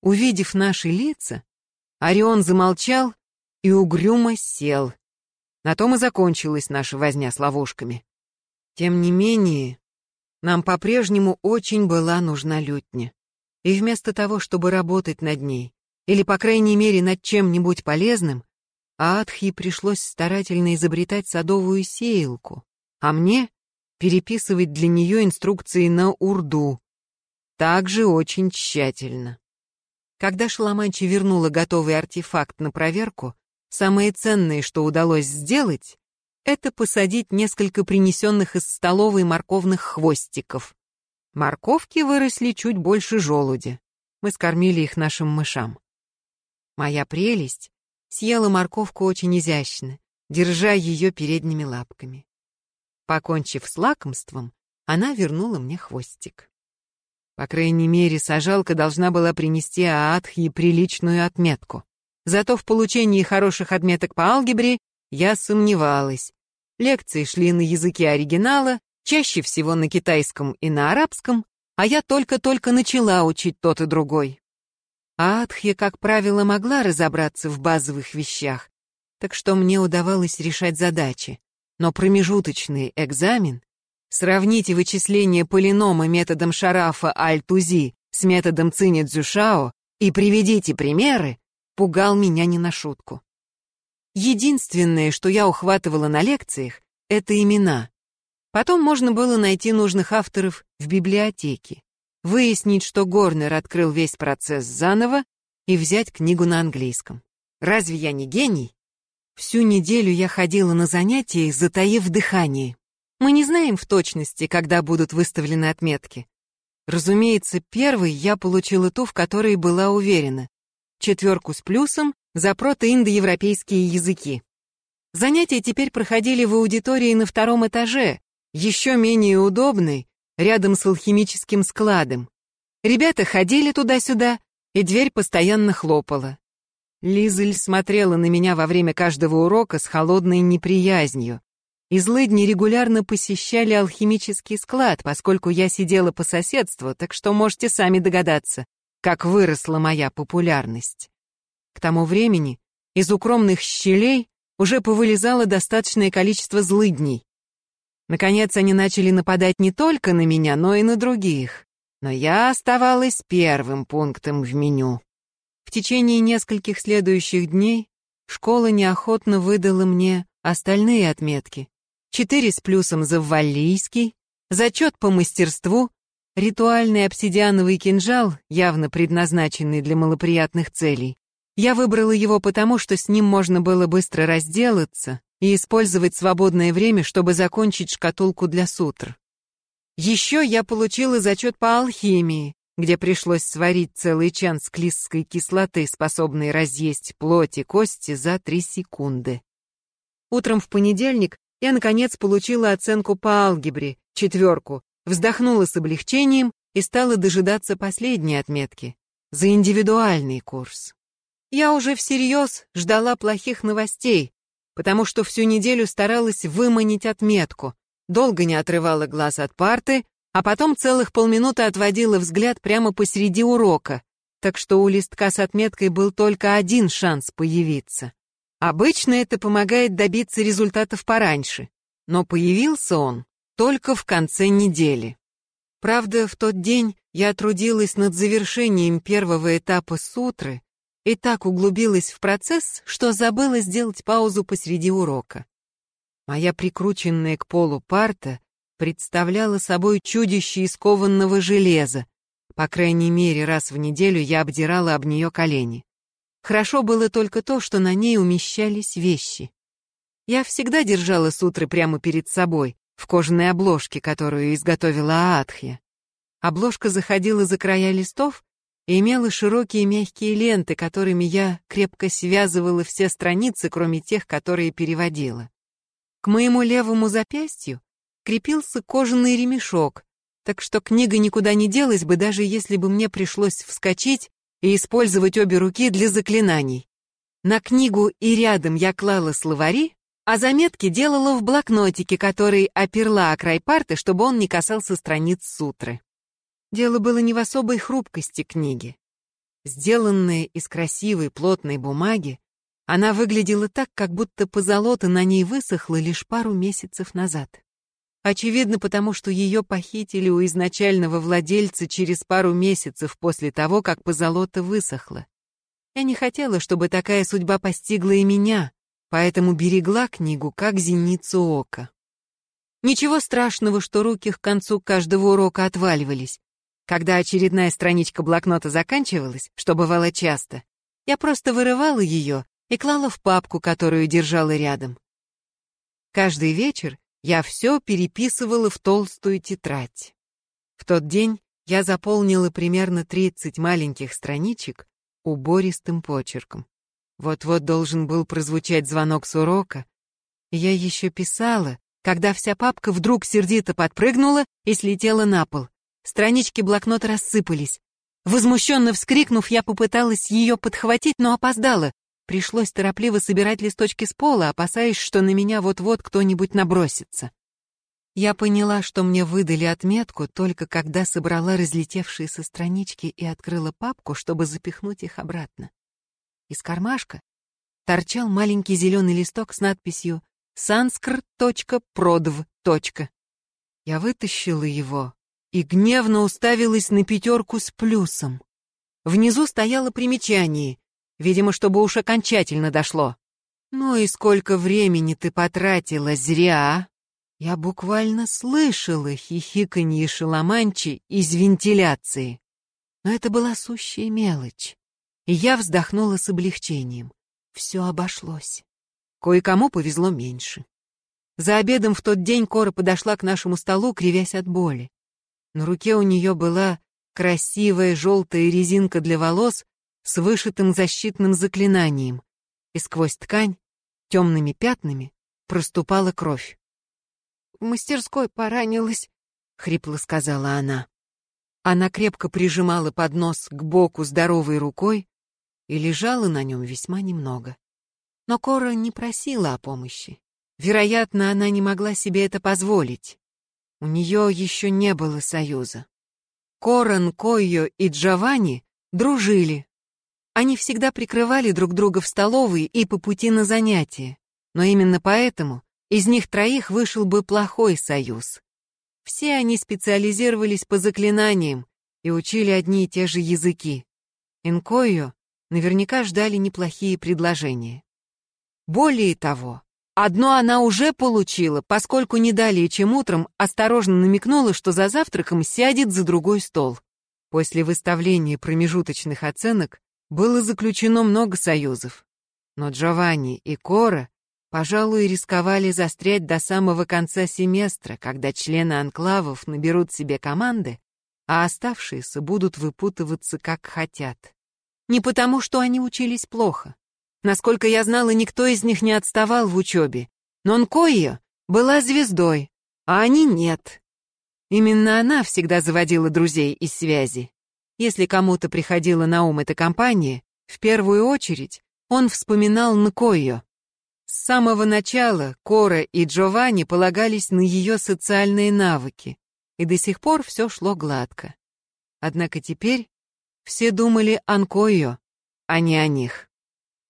Увидев наши лица, Орион замолчал и угрюмо сел. На том и закончилась наша возня с ловушками. Тем не менее, нам по-прежнему очень была нужна лютня. И вместо того, чтобы работать над ней, или, по крайней мере, над чем-нибудь полезным, Аадхи пришлось старательно изобретать садовую сеялку, а мне переписывать для нее инструкции на урду, также очень тщательно. Когда Шаламанчи вернула готовый артефакт на проверку, самое ценное, что удалось сделать, это посадить несколько принесенных из столовой морковных хвостиков. Морковки выросли чуть больше желуди. Мы скормили их нашим мышам. Моя прелесть съела морковку очень изящно, держа ее передними лапками. Покончив с лакомством, она вернула мне хвостик. По крайней мере, сажалка должна была принести Аатхи приличную отметку. Зато в получении хороших отметок по алгебре я сомневалась. Лекции шли на языке оригинала, чаще всего на китайском и на арабском, а я только-только начала учить тот и другой. Аатхья, как правило, могла разобраться в базовых вещах, так что мне удавалось решать задачи. Но промежуточный экзамен Сравните вычисление полинома методом Шарафа Аль-Тузи с методом Цинь-Дзюшао и приведите примеры, пугал меня не на шутку. Единственное, что я ухватывала на лекциях, это имена. Потом можно было найти нужных авторов в библиотеке, выяснить, что Горнер открыл весь процесс заново и взять книгу на английском. Разве я не гений? Всю неделю я ходила на занятия, затаив дыхание. Мы не знаем в точности, когда будут выставлены отметки. Разумеется, первой я получила ту, в которой была уверена. Четверку с плюсом за протоиндоевропейские языки. Занятия теперь проходили в аудитории на втором этаже, еще менее удобной, рядом с алхимическим складом. Ребята ходили туда-сюда, и дверь постоянно хлопала. Лизель смотрела на меня во время каждого урока с холодной неприязнью. и злыдни регулярно посещали алхимический склад, поскольку я сидела по соседству, так что можете сами догадаться, как выросла моя популярность. К тому времени из укромных щелей уже повылезало достаточное количество злыдней. Наконец они начали нападать не только на меня, но и на других. Но я оставалась первым пунктом в меню. В течение нескольких следующих дней школа неохотно выдала мне остальные отметки. Четыре с плюсом за валлийский, зачет по мастерству, ритуальный обсидиановый кинжал, явно предназначенный для малоприятных целей. Я выбрала его потому, что с ним можно было быстро разделаться и использовать свободное время, чтобы закончить шкатулку для сутр. Еще я получила зачет по алхимии, где пришлось сварить целый чан склизкой кислоты, способной разъесть плоть и кости за три секунды. Утром в понедельник я, наконец, получила оценку по алгебре, четверку, вздохнула с облегчением и стала дожидаться последней отметки за индивидуальный курс. Я уже всерьез ждала плохих новостей, потому что всю неделю старалась выманить отметку, долго не отрывала глаз от парты, а потом целых полминуты отводила взгляд прямо посреди урока, так что у листка с отметкой был только один шанс появиться. Обычно это помогает добиться результатов пораньше, но появился он только в конце недели. Правда, в тот день я трудилась над завершением первого этапа сутры и так углубилась в процесс, что забыла сделать паузу посреди урока. Моя прикрученная к полу парта представляла собой чудище из кованного железа. По крайней мере, раз в неделю я обдирала об нее колени. Хорошо было только то, что на ней умещались вещи. Я всегда держала сутры прямо перед собой, в кожаной обложке, которую изготовила Аатхья. Обложка заходила за края листов имела широкие мягкие ленты, которыми я крепко связывала все страницы, кроме тех, которые переводила. К моему левому запястью крепился кожаный ремешок, так что книга никуда не делась бы, даже если бы мне пришлось вскочить и использовать обе руки для заклинаний. На книгу и рядом я клала словари, а заметки делала в блокнотике, который оперла о край парты, чтобы он не касался страниц сутры. Дело было не в особой хрупкости книги. Сделанная из красивой плотной бумаги, она выглядела так, как будто позолота на ней высохла лишь пару месяцев назад. Очевидно, потому что ее похитили у изначального владельца через пару месяцев после того, как позолота высохла. Я не хотела, чтобы такая судьба постигла и меня, поэтому берегла книгу как зеницу ока. Ничего страшного, что руки к концу каждого урока отваливались. Когда очередная страничка блокнота заканчивалась, что бывало часто, я просто вырывала ее и клала в папку, которую держала рядом. Каждый вечер я все переписывала в толстую тетрадь. В тот день я заполнила примерно 30 маленьких страничек убористым почерком. Вот-вот должен был прозвучать звонок с урока. Я еще писала, когда вся папка вдруг сердито подпрыгнула и слетела на пол. Странички блокнота рассыпались. Возмущенно вскрикнув, я попыталась ее подхватить, но опоздала. Пришлось торопливо собирать листочки с пола, опасаясь, что на меня вот-вот кто-нибудь набросится. Я поняла, что мне выдали отметку только когда собрала разлетевшиеся странички и открыла папку, чтобы запихнуть их обратно. Из кармашка торчал маленький зеленый листок с надписью sanskrt.prodv. Я вытащила его и гневно уставилась на пятерку с плюсом. Внизу стояло примечание Видимо, чтобы уж окончательно дошло. Ну и сколько времени ты потратила зря. Я буквально слышала хихиканье шаломанчи из вентиляции. Но это была сущая мелочь. И я вздохнула с облегчением. Все обошлось. Кое-кому повезло меньше. За обедом в тот день Кора подошла к нашему столу, кривясь от боли. На руке у нее была красивая желтая резинка для волос с вышитым защитным заклинанием, и сквозь ткань темными пятнами проступала кровь. «В мастерской поранилась», — хрипло сказала она. Она крепко прижимала поднос к боку здоровой рукой и лежала на нем весьма немного. Но Кора не просила о помощи. Вероятно, она не могла себе это позволить. У нее еще не было союза. Коран, Койо и Джованни дружили. Они всегда прикрывали друг друга в столовой и по пути на занятия. Но именно поэтому из них троих вышел бы плохой союз. Все они специализировались по заклинаниям и учили одни и те же языки. Инкойо наверняка ждали неплохие предложения. Более того, одно она уже получила, поскольку не далее, чем утром, осторожно намекнула, что за завтраком сядет за другой стол. После выставления промежуточных оценок было заключено много союзов. Но Джованни и Кора, пожалуй, рисковали застрять до самого конца семестра, когда члены анклавов наберут себе команды, а оставшиеся будут выпутываться как хотят. Не потому, что они учились плохо. Насколько я знала, никто из них не отставал в учебе. Но Нкойо была звездой, а они нет. Именно она всегда заводила друзей из связи. Если кому-то приходила на ум эта компания, в первую очередь он вспоминал Нкойо. С самого начала Кора и Джованни полагались на ее социальные навыки, и до сих пор все шло гладко. Однако теперь все думали о Нкойо, а не о них.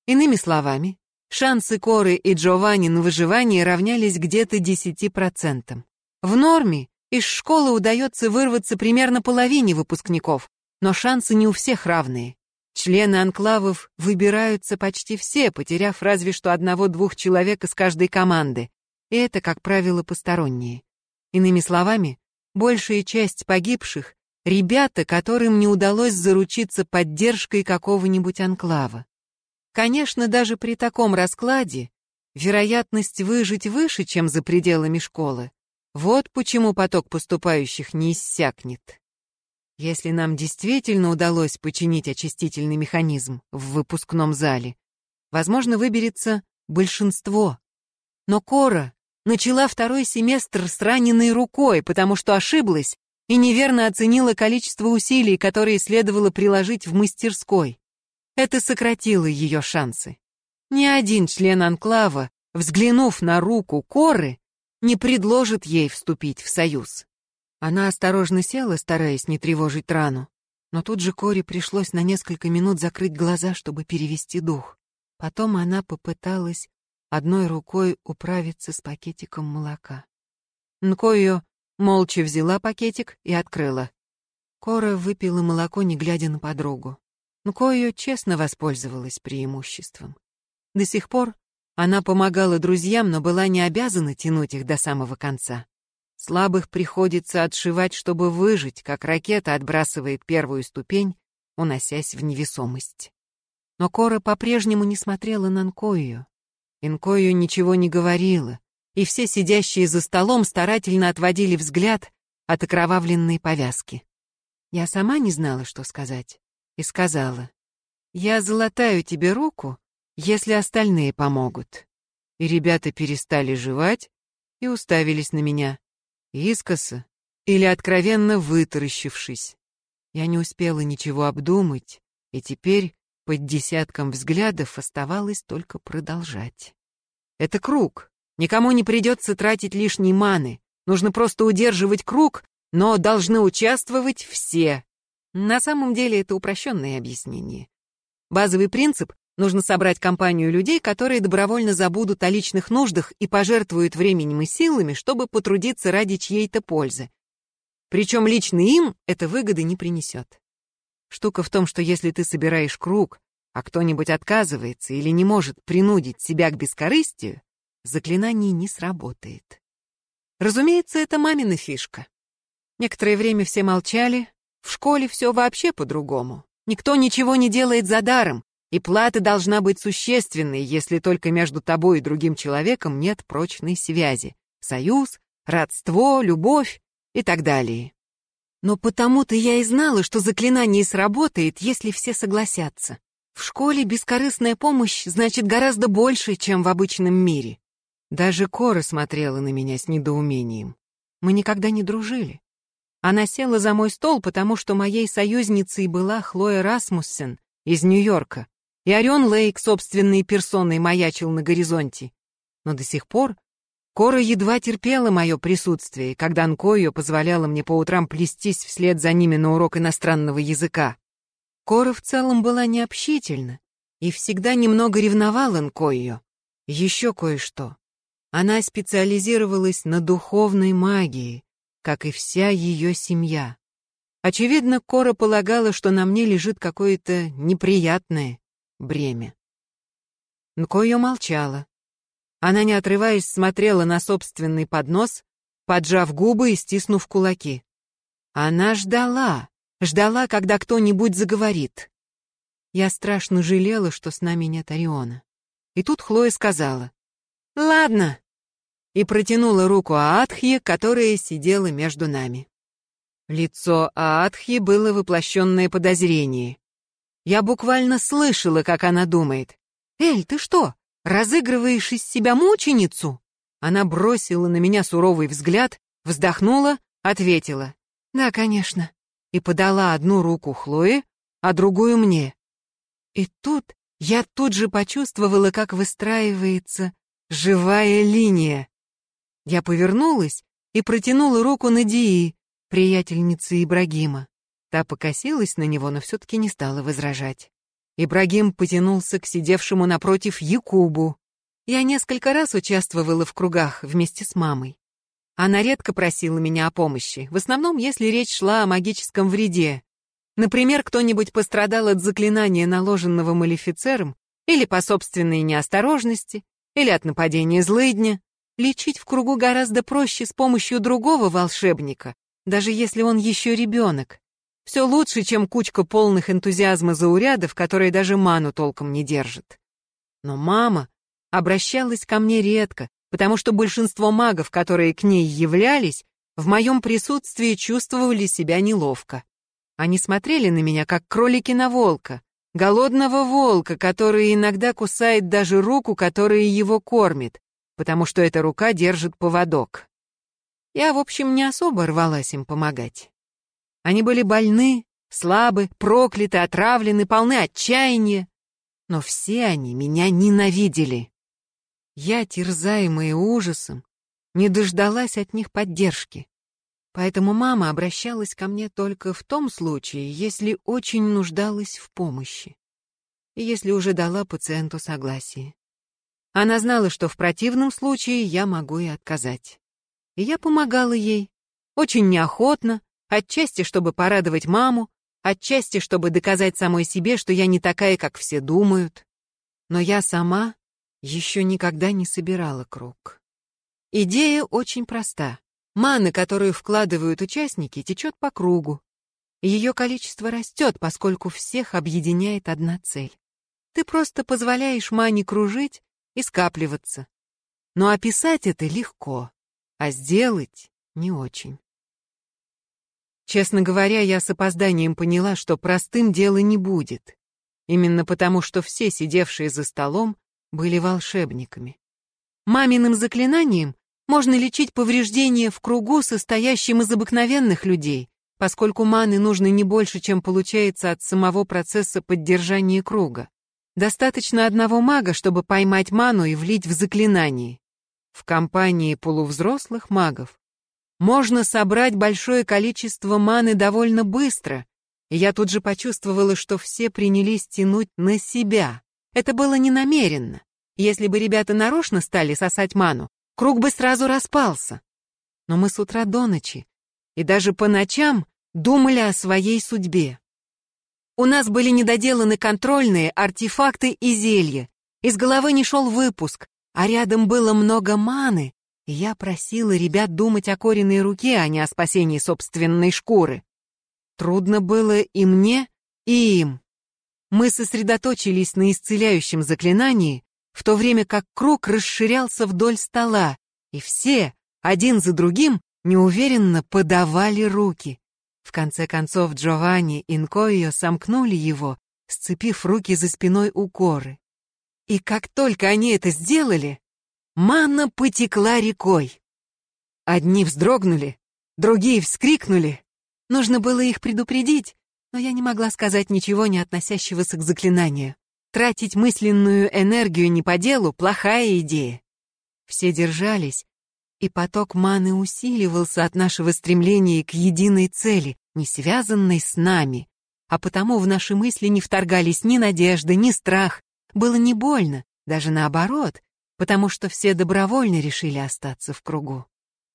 Иными словами, шансы Коры и Джованни на выживание равнялись где-то 10%. В норме из школы удается вырваться примерно половине выпускников, но шансы не у всех равные. Члены анклавов выбираются почти все, потеряв разве что одного-двух человек из каждой команды. И это, как правило, посторонние. Иными словами, большая часть погибших — ребята, которым не удалось заручиться поддержкой какого-нибудь анклава. Конечно, даже при таком раскладе вероятность выжить выше, чем за пределами школы. Вот почему поток поступающих не иссякнет. Если нам действительно удалось починить очистительный механизм в выпускном зале, возможно, выберется большинство. Но Кора начала второй семестр с раненой рукой, потому что ошиблась и неверно оценила количество усилий, которые следовало приложить в мастерской. Это сократило ее шансы. Ни один член анклава, взглянув на руку Коры, не предложит ей вступить в союз. Она осторожно села, стараясь не тревожить рану. Но тут же Коре пришлось на несколько минут закрыть глаза, чтобы перевести дух. Потом она попыталась одной рукой управиться с пакетиком молока. Нкойо молча взяла пакетик и открыла. Кора выпила молоко, не глядя на подругу. Нкойо честно воспользовалась преимуществом. До сих пор она помогала друзьям, но была не обязана тянуть их до самого конца. Слабых приходится отшивать, чтобы выжить, как ракета отбрасывает первую ступень, уносясь в невесомость. Но Кора по-прежнему не смотрела на Нкою. Инкою ничего не говорила, и все сидящие за столом старательно отводили взгляд от окровавленной повязки. Я сама не знала, что сказать и сказала, «Я золотаю тебе руку, если остальные помогут». И ребята перестали жевать и уставились на меня, искоса или откровенно вытаращившись. Я не успела ничего обдумать, и теперь под десятком взглядов оставалось только продолжать. Это круг. Никому не придется тратить лишней маны. Нужно просто удерживать круг, но должны участвовать все. На самом деле это упрощенное объяснение. Базовый принцип — нужно собрать компанию людей, которые добровольно забудут о личных нуждах и пожертвуют временем и силами, чтобы потрудиться ради чьей-то пользы. Причем лично им это выгоды не принесет. Штука в том, что если ты собираешь круг, а кто-нибудь отказывается или не может принудить себя к бескорыстию, заклинание не сработает. Разумеется, это мамина фишка. Некоторое время все молчали, в школе все вообще по-другому. Никто ничего не делает за даром, и плата должна быть существенной, если только между тобой и другим человеком нет прочной связи. Союз, родство, любовь и так далее. Но потому-то я и знала, что заклинание сработает, если все согласятся. В школе бескорыстная помощь значит гораздо больше, чем в обычном мире. Даже Кора смотрела на меня с недоумением. Мы никогда не дружили. Она села за мой стол, потому что моей союзницей была Хлоя Расмуссен из Нью-Йорка, и Орион Лейк собственной персоной маячил на горизонте. Но до сих пор Кора едва терпела мое присутствие, когда Нкойо позволяла мне по утрам плестись вслед за ними на урок иностранного языка. Кора в целом была необщительна и всегда немного ревновала Нкойо. Еще кое-что. Она специализировалась на духовной магии, как и вся ее семья. Очевидно, Кора полагала, что на мне лежит какое-то неприятное бремя. Нкойо молчала. Она, не отрываясь, смотрела на собственный поднос, поджав губы и стиснув кулаки. Она ждала, ждала, когда кто-нибудь заговорит. Я страшно жалела, что с нами нет Ориона. И тут Хлоя сказала, «Ладно», и протянула руку Аатхье, которая сидела между нами. Лицо Аатхи было воплощенное подозрение. Я буквально слышала, как она думает. «Эль, ты что, разыгрываешь из себя мученицу?» Она бросила на меня суровый взгляд, вздохнула, ответила. «Да, конечно». И подала одну руку Хлое, а другую мне. И тут я тут же почувствовала, как выстраивается живая линия. Я повернулась и протянула руку Надии, приятельницы Ибрагима. Та покосилась на него, но все-таки не стала возражать. Ибрагим потянулся к сидевшему напротив Якубу. Я несколько раз участвовала в кругах вместе с мамой. Она редко просила меня о помощи, в основном, если речь шла о магическом вреде. Например, кто-нибудь пострадал от заклинания, наложенного малефицером, или по собственной неосторожности, или от нападения злыдня. Лечить в кругу гораздо проще с помощью другого волшебника, даже если он еще ребенок. Все лучше, чем кучка полных энтузиазма заурядов, которые даже ману толком не держат. Но мама обращалась ко мне редко, потому что большинство магов, которые к ней являлись, в моем присутствии чувствовали себя неловко. Они смотрели на меня, как кролики на волка, голодного волка, который иногда кусает даже руку, которая его кормит, потому что эта рука держит поводок. Я, в общем, не особо рвалась им помогать. Они были больны, слабы, прокляты, отравлены, полны отчаяния. Но все они меня ненавидели. Я, терзаемая ужасом, не дождалась от них поддержки. Поэтому мама обращалась ко мне только в том случае, если очень нуждалась в помощи. И если уже дала пациенту согласие. Она знала, что в противном случае я могу и отказать. И я помогала ей. Очень неохотно, отчасти, чтобы порадовать маму, отчасти, чтобы доказать самой себе, что я не такая, как все думают. Но я сама еще никогда не собирала круг. Идея очень проста. Мана, которую вкладывают участники, течет по кругу. Ее количество растет, поскольку всех объединяет одна цель. Ты просто позволяешь мане кружить и скапливаться. Но описать это легко, а сделать не очень. Честно говоря, я с опозданием поняла, что простым дело не будет. Именно потому, что все сидевшие за столом были волшебниками. Маминым заклинанием можно лечить повреждения в кругу, состоящем из обыкновенных людей, поскольку маны нужно не больше, чем получается от самого процесса поддержания круга. Достаточно одного мага, чтобы поймать ману и влить в заклинание. В компании полувзрослых магов можно собрать большое количество маны довольно быстро, и я тут же почувствовала, что все принялись тянуть на себя. Это было не намеренно. Если бы ребята нарочно стали сосать ману, круг бы сразу распался. Но мы с утра до ночи и даже по ночам думали о своей судьбе. У нас были недоделаны контрольные, артефакты и зелья. Из головы не шел выпуск, а рядом было много маны, я просила ребят думать о коренной руке, а не о спасении собственной шкуры. Трудно было и мне, и им. Мы сосредоточились на исцеляющем заклинании, в то время как круг расширялся вдоль стола, и все, один за другим, неуверенно подавали руки. В конце концов Джованни и Нкойо сомкнули его, сцепив руки за спиной у коры. И как только они это сделали, манна потекла рекой. Одни вздрогнули, другие вскрикнули. Нужно было их предупредить, но я не могла сказать ничего, не относящегося к заклинанию. Тратить мысленную энергию не по делу — плохая идея. Все держались, И поток маны усиливался от нашего стремления к единой цели, не связанной с нами. А потому в наши мысли не вторгались ни надежда, ни страх. Было не больно, даже наоборот, потому что все добровольно решили остаться в кругу.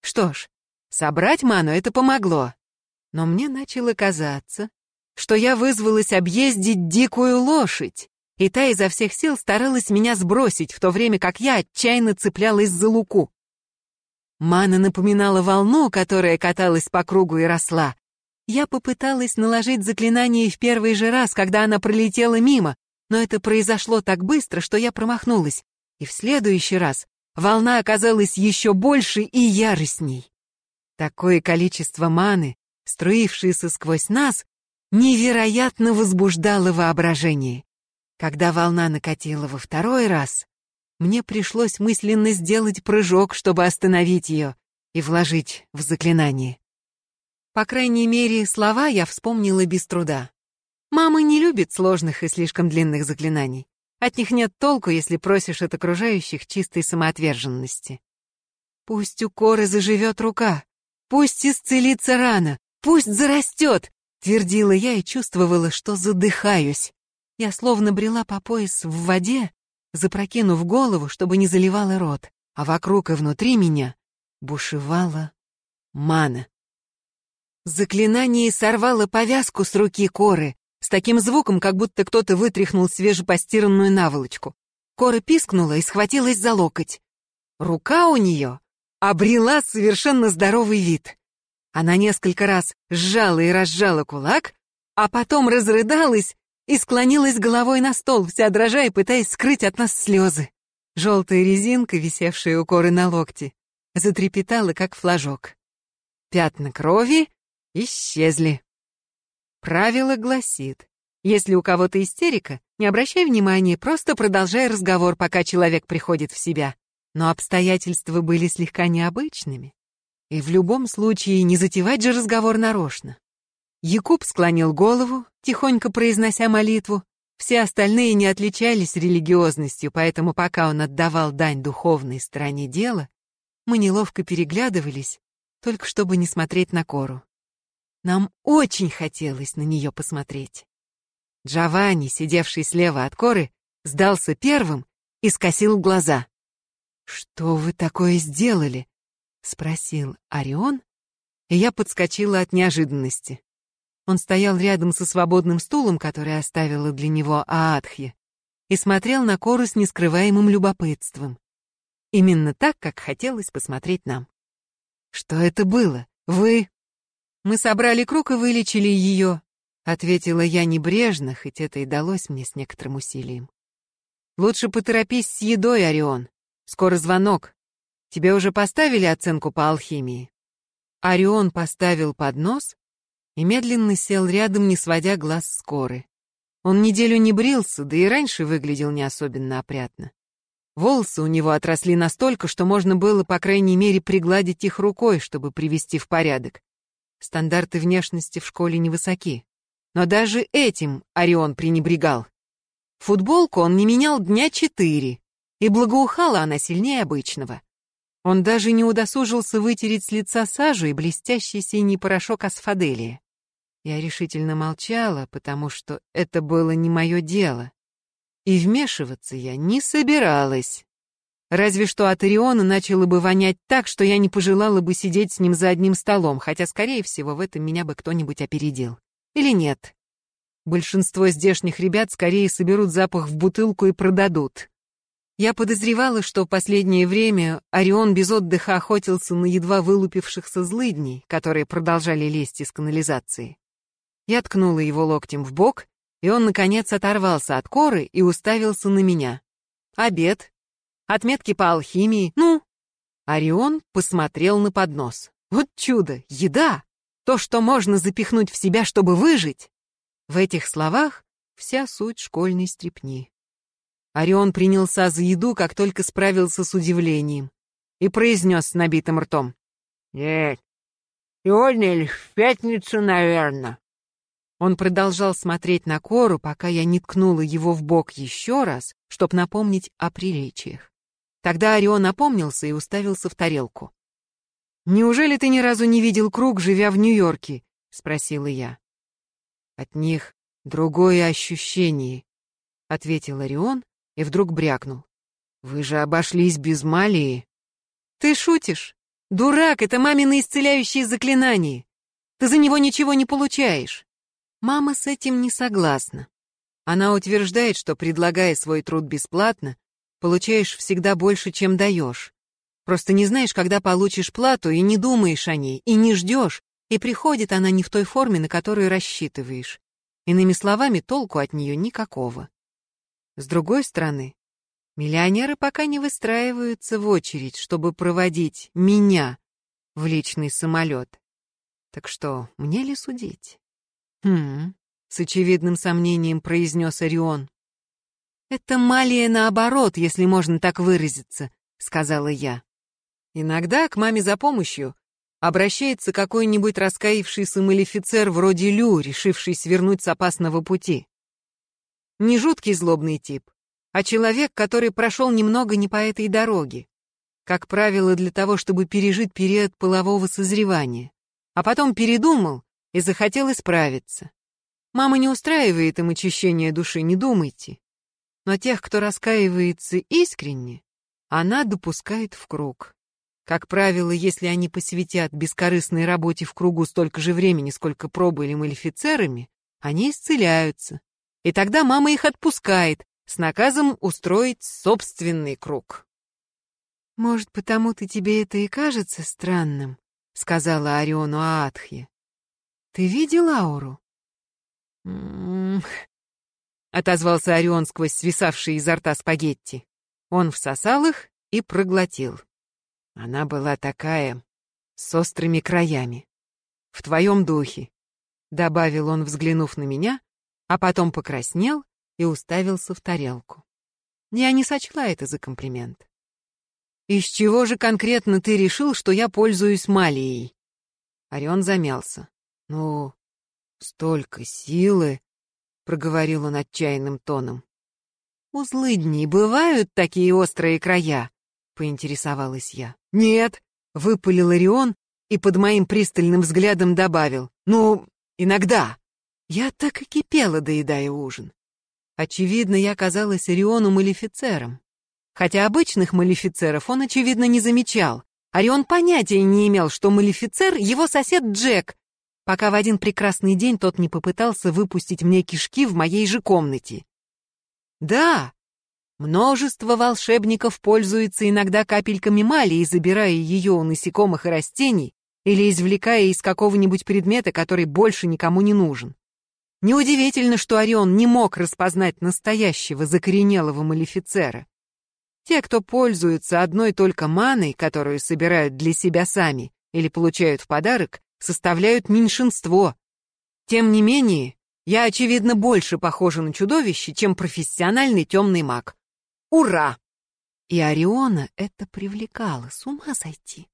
Что ж, собрать ману это помогло. Но мне начало казаться, что я вызвалась объездить дикую лошадь, и та изо всех сил старалась меня сбросить, в то время как я отчаянно цеплялась за луку. Мана напоминала волну, которая каталась по кругу и росла. Я попыталась наложить заклинание в первый же раз, когда она пролетела мимо, но это произошло так быстро, что я промахнулась, и в следующий раз волна оказалась еще больше и яростней. Такое количество маны, струившееся сквозь нас, невероятно возбуждало воображение. Когда волна накатила во второй раз, мне пришлось мысленно сделать прыжок, чтобы остановить ее и вложить в заклинание. По крайней мере, слова я вспомнила без труда. Мама не любит сложных и слишком длинных заклинаний. От них нет толку, если просишь от окружающих чистой самоотверженности. Пусть у коры заживет рука, пусть исцелится рана, пусть зарастет, твердила я и чувствовала, что задыхаюсь. Я словно брела по пояс в воде, запрокинув голову, чтобы не заливала рот, а вокруг и внутри меня бушевала мана. Заклинание сорвало повязку с руки Коры, с таким звуком, как будто кто-то вытряхнул свежепостиранную наволочку. Кора пискнула и схватилась за локоть. Рука у нее обрела совершенно здоровый вид. Она несколько раз сжала и разжала кулак, а потом разрыдалась и склонилась головой на стол, вся дрожа и пытаясь скрыть от нас слезы. Желтая резинка, висевшая у коры на локте, затрепетала, как флажок. Пятна крови исчезли. Правило гласит, если у кого-то истерика, не обращай внимания, просто продолжай разговор, пока человек приходит в себя. Но обстоятельства были слегка необычными. И в любом случае не затевать же разговор нарочно. Якуб склонил голову, тихонько произнося молитву. Все остальные не отличались религиозностью, поэтому пока он отдавал дань духовной стороне дела, мы неловко переглядывались, только чтобы не смотреть на Кору. Нам очень хотелось на нее посмотреть. Джованни, сидевший слева от Коры, сдался первым и скосил глаза. «Что вы такое сделали?» — спросил Орион, и я подскочила от неожиданности. Он стоял рядом со свободным стулом, который оставила для него Аатхи, и смотрел на Кору с нескрываемым любопытством. Именно так, как хотелось посмотреть нам. «Что это было? Вы...» «Мы собрали круг и вылечили ее», — ответила я небрежно, хоть это и далось мне с некоторым усилием. «Лучше поторопись с едой, Орион. Скоро звонок. Тебе уже поставили оценку по алхимии?» Орион поставил поднос, и медленно сел рядом, не сводя глаз с коры. Он неделю не брился, да и раньше выглядел не особенно опрятно. Волосы у него отросли настолько, что можно было, по крайней мере, пригладить их рукой, чтобы привести в порядок. Стандарты внешности в школе невысоки. Но даже этим Орион пренебрегал. Футболку он не менял дня четыре, и благоухала она сильнее обычного. Он даже не удосужился вытереть с лица сажу и блестящий синий порошок асфаделия. Я решительно молчала, потому что это было не мое дело. И вмешиваться я не собиралась. Разве что от Ориона начало бы вонять так, что я не пожелала бы сидеть с ним за одним столом, хотя, скорее всего, в этом меня бы кто-нибудь опередил. Или нет? Большинство здешних ребят скорее соберут запах в бутылку и продадут. Я подозревала, что последнее время Орион без отдыха охотился на едва вылупившихся злыдней, которые продолжали лезть из канализации. Я ткнула его локтем в бок, и он, наконец, оторвался от коры и уставился на меня. «Обед. Отметки по алхимии. Ну?» Орион посмотрел на поднос. «Вот чудо! Еда! То, что можно запихнуть в себя, чтобы выжить!» В этих словах вся суть школьной стрепни. Орион принялся за еду, как только справился с удивлением, и произнес с набитым ртом. «Нет, сегодня или в пятницу, наверное». Он продолжал смотреть на Кору, пока я не ткнула его в бок еще раз, чтоб напомнить о приличиях. Тогда Орион опомнился и уставился в тарелку. «Неужели ты ни разу не видел круг, живя в Нью-Йорке?» — спросила я. «От них другое ощущение», — ответил Орион и вдруг брякнул. «Вы же обошлись без Малии». «Ты шутишь? Дурак, это мамины исцеляющие заклинания. Ты за него ничего не получаешь». Мама с этим не согласна. Она утверждает, что, предлагая свой труд бесплатно, получаешь всегда больше, чем даешь. Просто не знаешь, когда получишь плату, и не думаешь о ней, и не ждешь, и приходит она не в той форме, на которую рассчитываешь. Иными словами, толку от нее никакого. С другой стороны, миллионеры пока не выстраиваются в очередь, чтобы проводить меня в личный самолет. Так что, мне ли судить? Хм, с очевидным сомнением произнес Орион. Это малия наоборот, если можно так выразиться, сказала я. Иногда к маме за помощью обращается какой-нибудь раскаившийся малифицер вроде Лю, решивший свернуть с опасного пути. Не жуткий злобный тип, а человек, который прошел немного не по этой дороге. Как правило, для того, чтобы пережить период полового созревания. А потом передумал и захотел исправиться. Мама не устраивает им очищение души, не думайте. Но тех, кто раскаивается искренне, она допускает в круг. Как правило, если они посвятят бескорыстной работе в кругу столько же времени, сколько пробовали малифицерами, они исцеляются. И тогда мама их отпускает с наказом устроить собственный круг. «Может, потому-то тебе это и кажется странным?» — сказала Ориону Аатхе. «Ты видел ауру?» «М-м-м», отозвался Орион сквозь свисавшие изо рта спагетти. Он всосал их и проглотил. Она была такая, с острыми краями. В твоем духе, — добавил он, взглянув на меня, а потом покраснел и уставился в тарелку. Я не сочла это за комплимент. «Из чего же конкретно ты решил, что я пользуюсь малией?» Орион замялся. «Ну, столько силы», — проговорил он отчаянным тоном. «У злыдней бывают такие острые края?» — поинтересовалась я. «Нет», — выпалил Орион и под моим пристальным взглядом добавил. «Ну, иногда». Я так и кипела, доедая ужин. Очевидно, я казалась Ориону малифицером. Хотя обычных малифицеров он, очевидно, не замечал. Орион понятия не имел, что малифицер — его сосед Джек, пока в один прекрасный день тот не попытался выпустить мне кишки в моей же комнате. Да, Множество волшебников пользуются иногда капельками малии, забирая ее у насекомых и растений или извлекая из какого-нибудь предмета, который больше никому не нужен. Неудивительно, что Орион не мог распознать настоящего закоренелого малефицера. Те, кто пользуются одной только маной, которую собирают для себя сами или получают в подарок, составляют меньшинство. Тем не менее, я, очевидно, больше похожа на чудовище, чем профессиональный темный маг. Ура! И Ориона это привлекало, с ума сойти.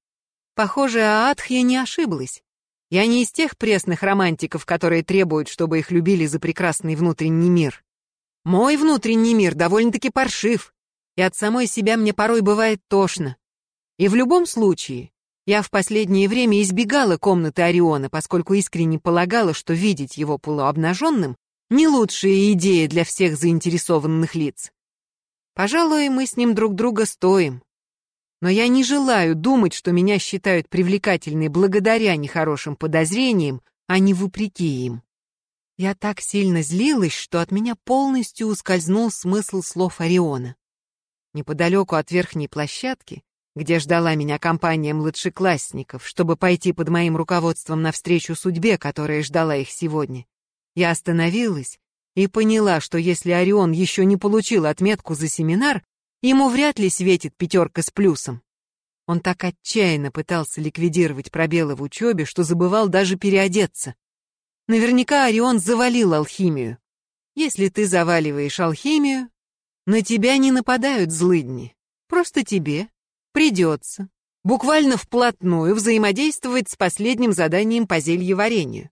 Похоже, Аатхья не ошиблась. Я не из тех пресных романтиков, которые требуют, чтобы их любили за прекрасный внутренний мир. Мой внутренний мир довольно-таки паршив, и от самой себя мне порой бывает тошно. И в любом случае, я в последнее время избегала комнаты Ориона, поскольку искренне полагала, что видеть его полуобнаженным — не лучшая идея для всех заинтересованных лиц. Пожалуй, мы с ним друг друга стоим. Но я не желаю думать, что меня считают привлекательной благодаря нехорошим подозрениям, а не вопреки им. Я так сильно злилась, что от меня полностью ускользнул смысл слов Ориона. Неподалеку от верхней площадки, где ждала меня компания младшеклассников, чтобы пойти под моим руководством навстречу судьбе, которая ждала их сегодня, я остановилась и поняла, что если Орион еще не получил отметку за семинар, ему вряд ли светит пятерка с плюсом. Он так отчаянно пытался ликвидировать пробелы в учебе, что забывал даже переодеться. Наверняка Орион завалил алхимию. Если ты заваливаешь алхимию, на тебя не нападают злыдни. Просто тебе придется буквально вплотную взаимодействовать с последним заданием по зельеварению.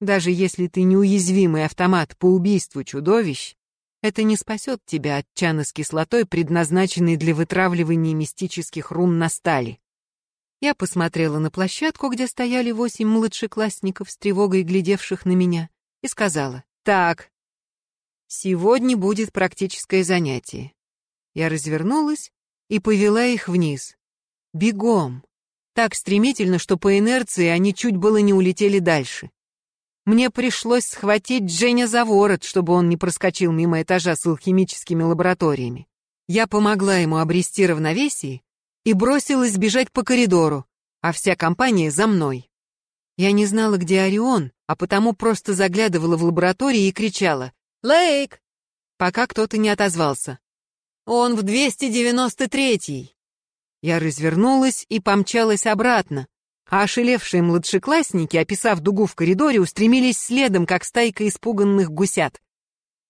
Даже если ты неуязвимый автомат по убийству чудовищ, это не спасет тебя от чана с кислотой, предназначенной для вытравливания мистических рун на стали. Я посмотрела на площадку, где стояли восемь младшеклассников с тревогой глядевших на меня, и сказала, «Так, сегодня будет практическое занятие». Я развернулась и повела их вниз. Бегом. Так стремительно, что по инерции они чуть было не улетели дальше. Мне пришлось схватить Дженя за ворот, чтобы он не проскочил мимо этажа с алхимическими лабораториями. Я помогла ему обрести равновесие и бросилась бежать по коридору, а вся компания за мной. Я не знала, где Орион, а потому просто заглядывала в лаборатории и кричала «Лейк!», пока кто-то не отозвался. «Он в 293-й!» Я развернулась и помчалась обратно, а ошелевшие младшеклассники, описав дугу в коридоре, устремились следом, как стайка испуганных гусят.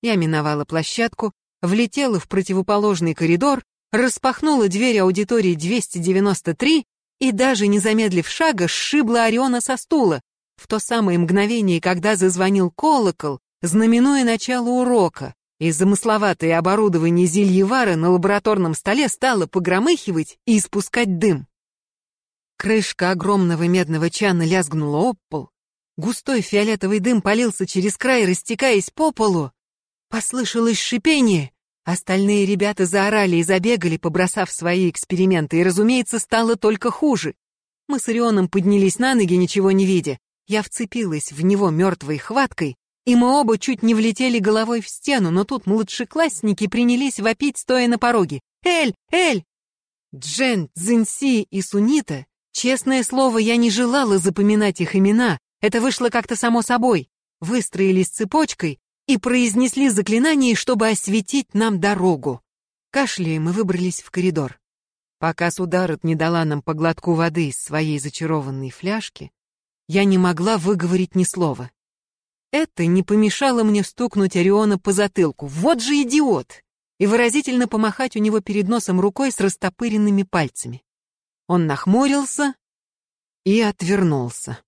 Я миновала площадку, влетела в противоположный коридор распахнула дверь аудитории 293 и, даже не замедлив шага, сшибла Ориона со стула, в то самое мгновение, когда зазвонил колокол, знаменуя начало урока, и замысловатое оборудование Зельевара на лабораторном столе стало погромыхивать и испускать дым. Крышка огромного медного чана лязгнула об пол, густой фиолетовый дым полился через край, растекаясь по полу. Послышалось шипение, Остальные ребята заорали и забегали, побросав свои эксперименты, и, разумеется, стало только хуже. Мы с Орионом поднялись на ноги, ничего не видя. Я вцепилась в него мертвой хваткой, и мы оба чуть не влетели головой в стену, но тут младшеклассники принялись вопить, стоя на пороге. «Эль! Эль!» Джен, Цзиньси и Сунита, честное слово, я не желала запоминать их имена, это вышло как-то само собой, выстроились цепочкой и произнесли заклинание, чтобы осветить нам дорогу. Кашляем мы выбрались в коридор. Пока Сударот не дала нам по глотку воды из своей зачарованной фляжки, я не могла выговорить ни слова. Это не помешало мне стукнуть Ориона по затылку. Вот же идиот! И выразительно помахать у него перед носом рукой с растопыренными пальцами. Он нахмурился и отвернулся.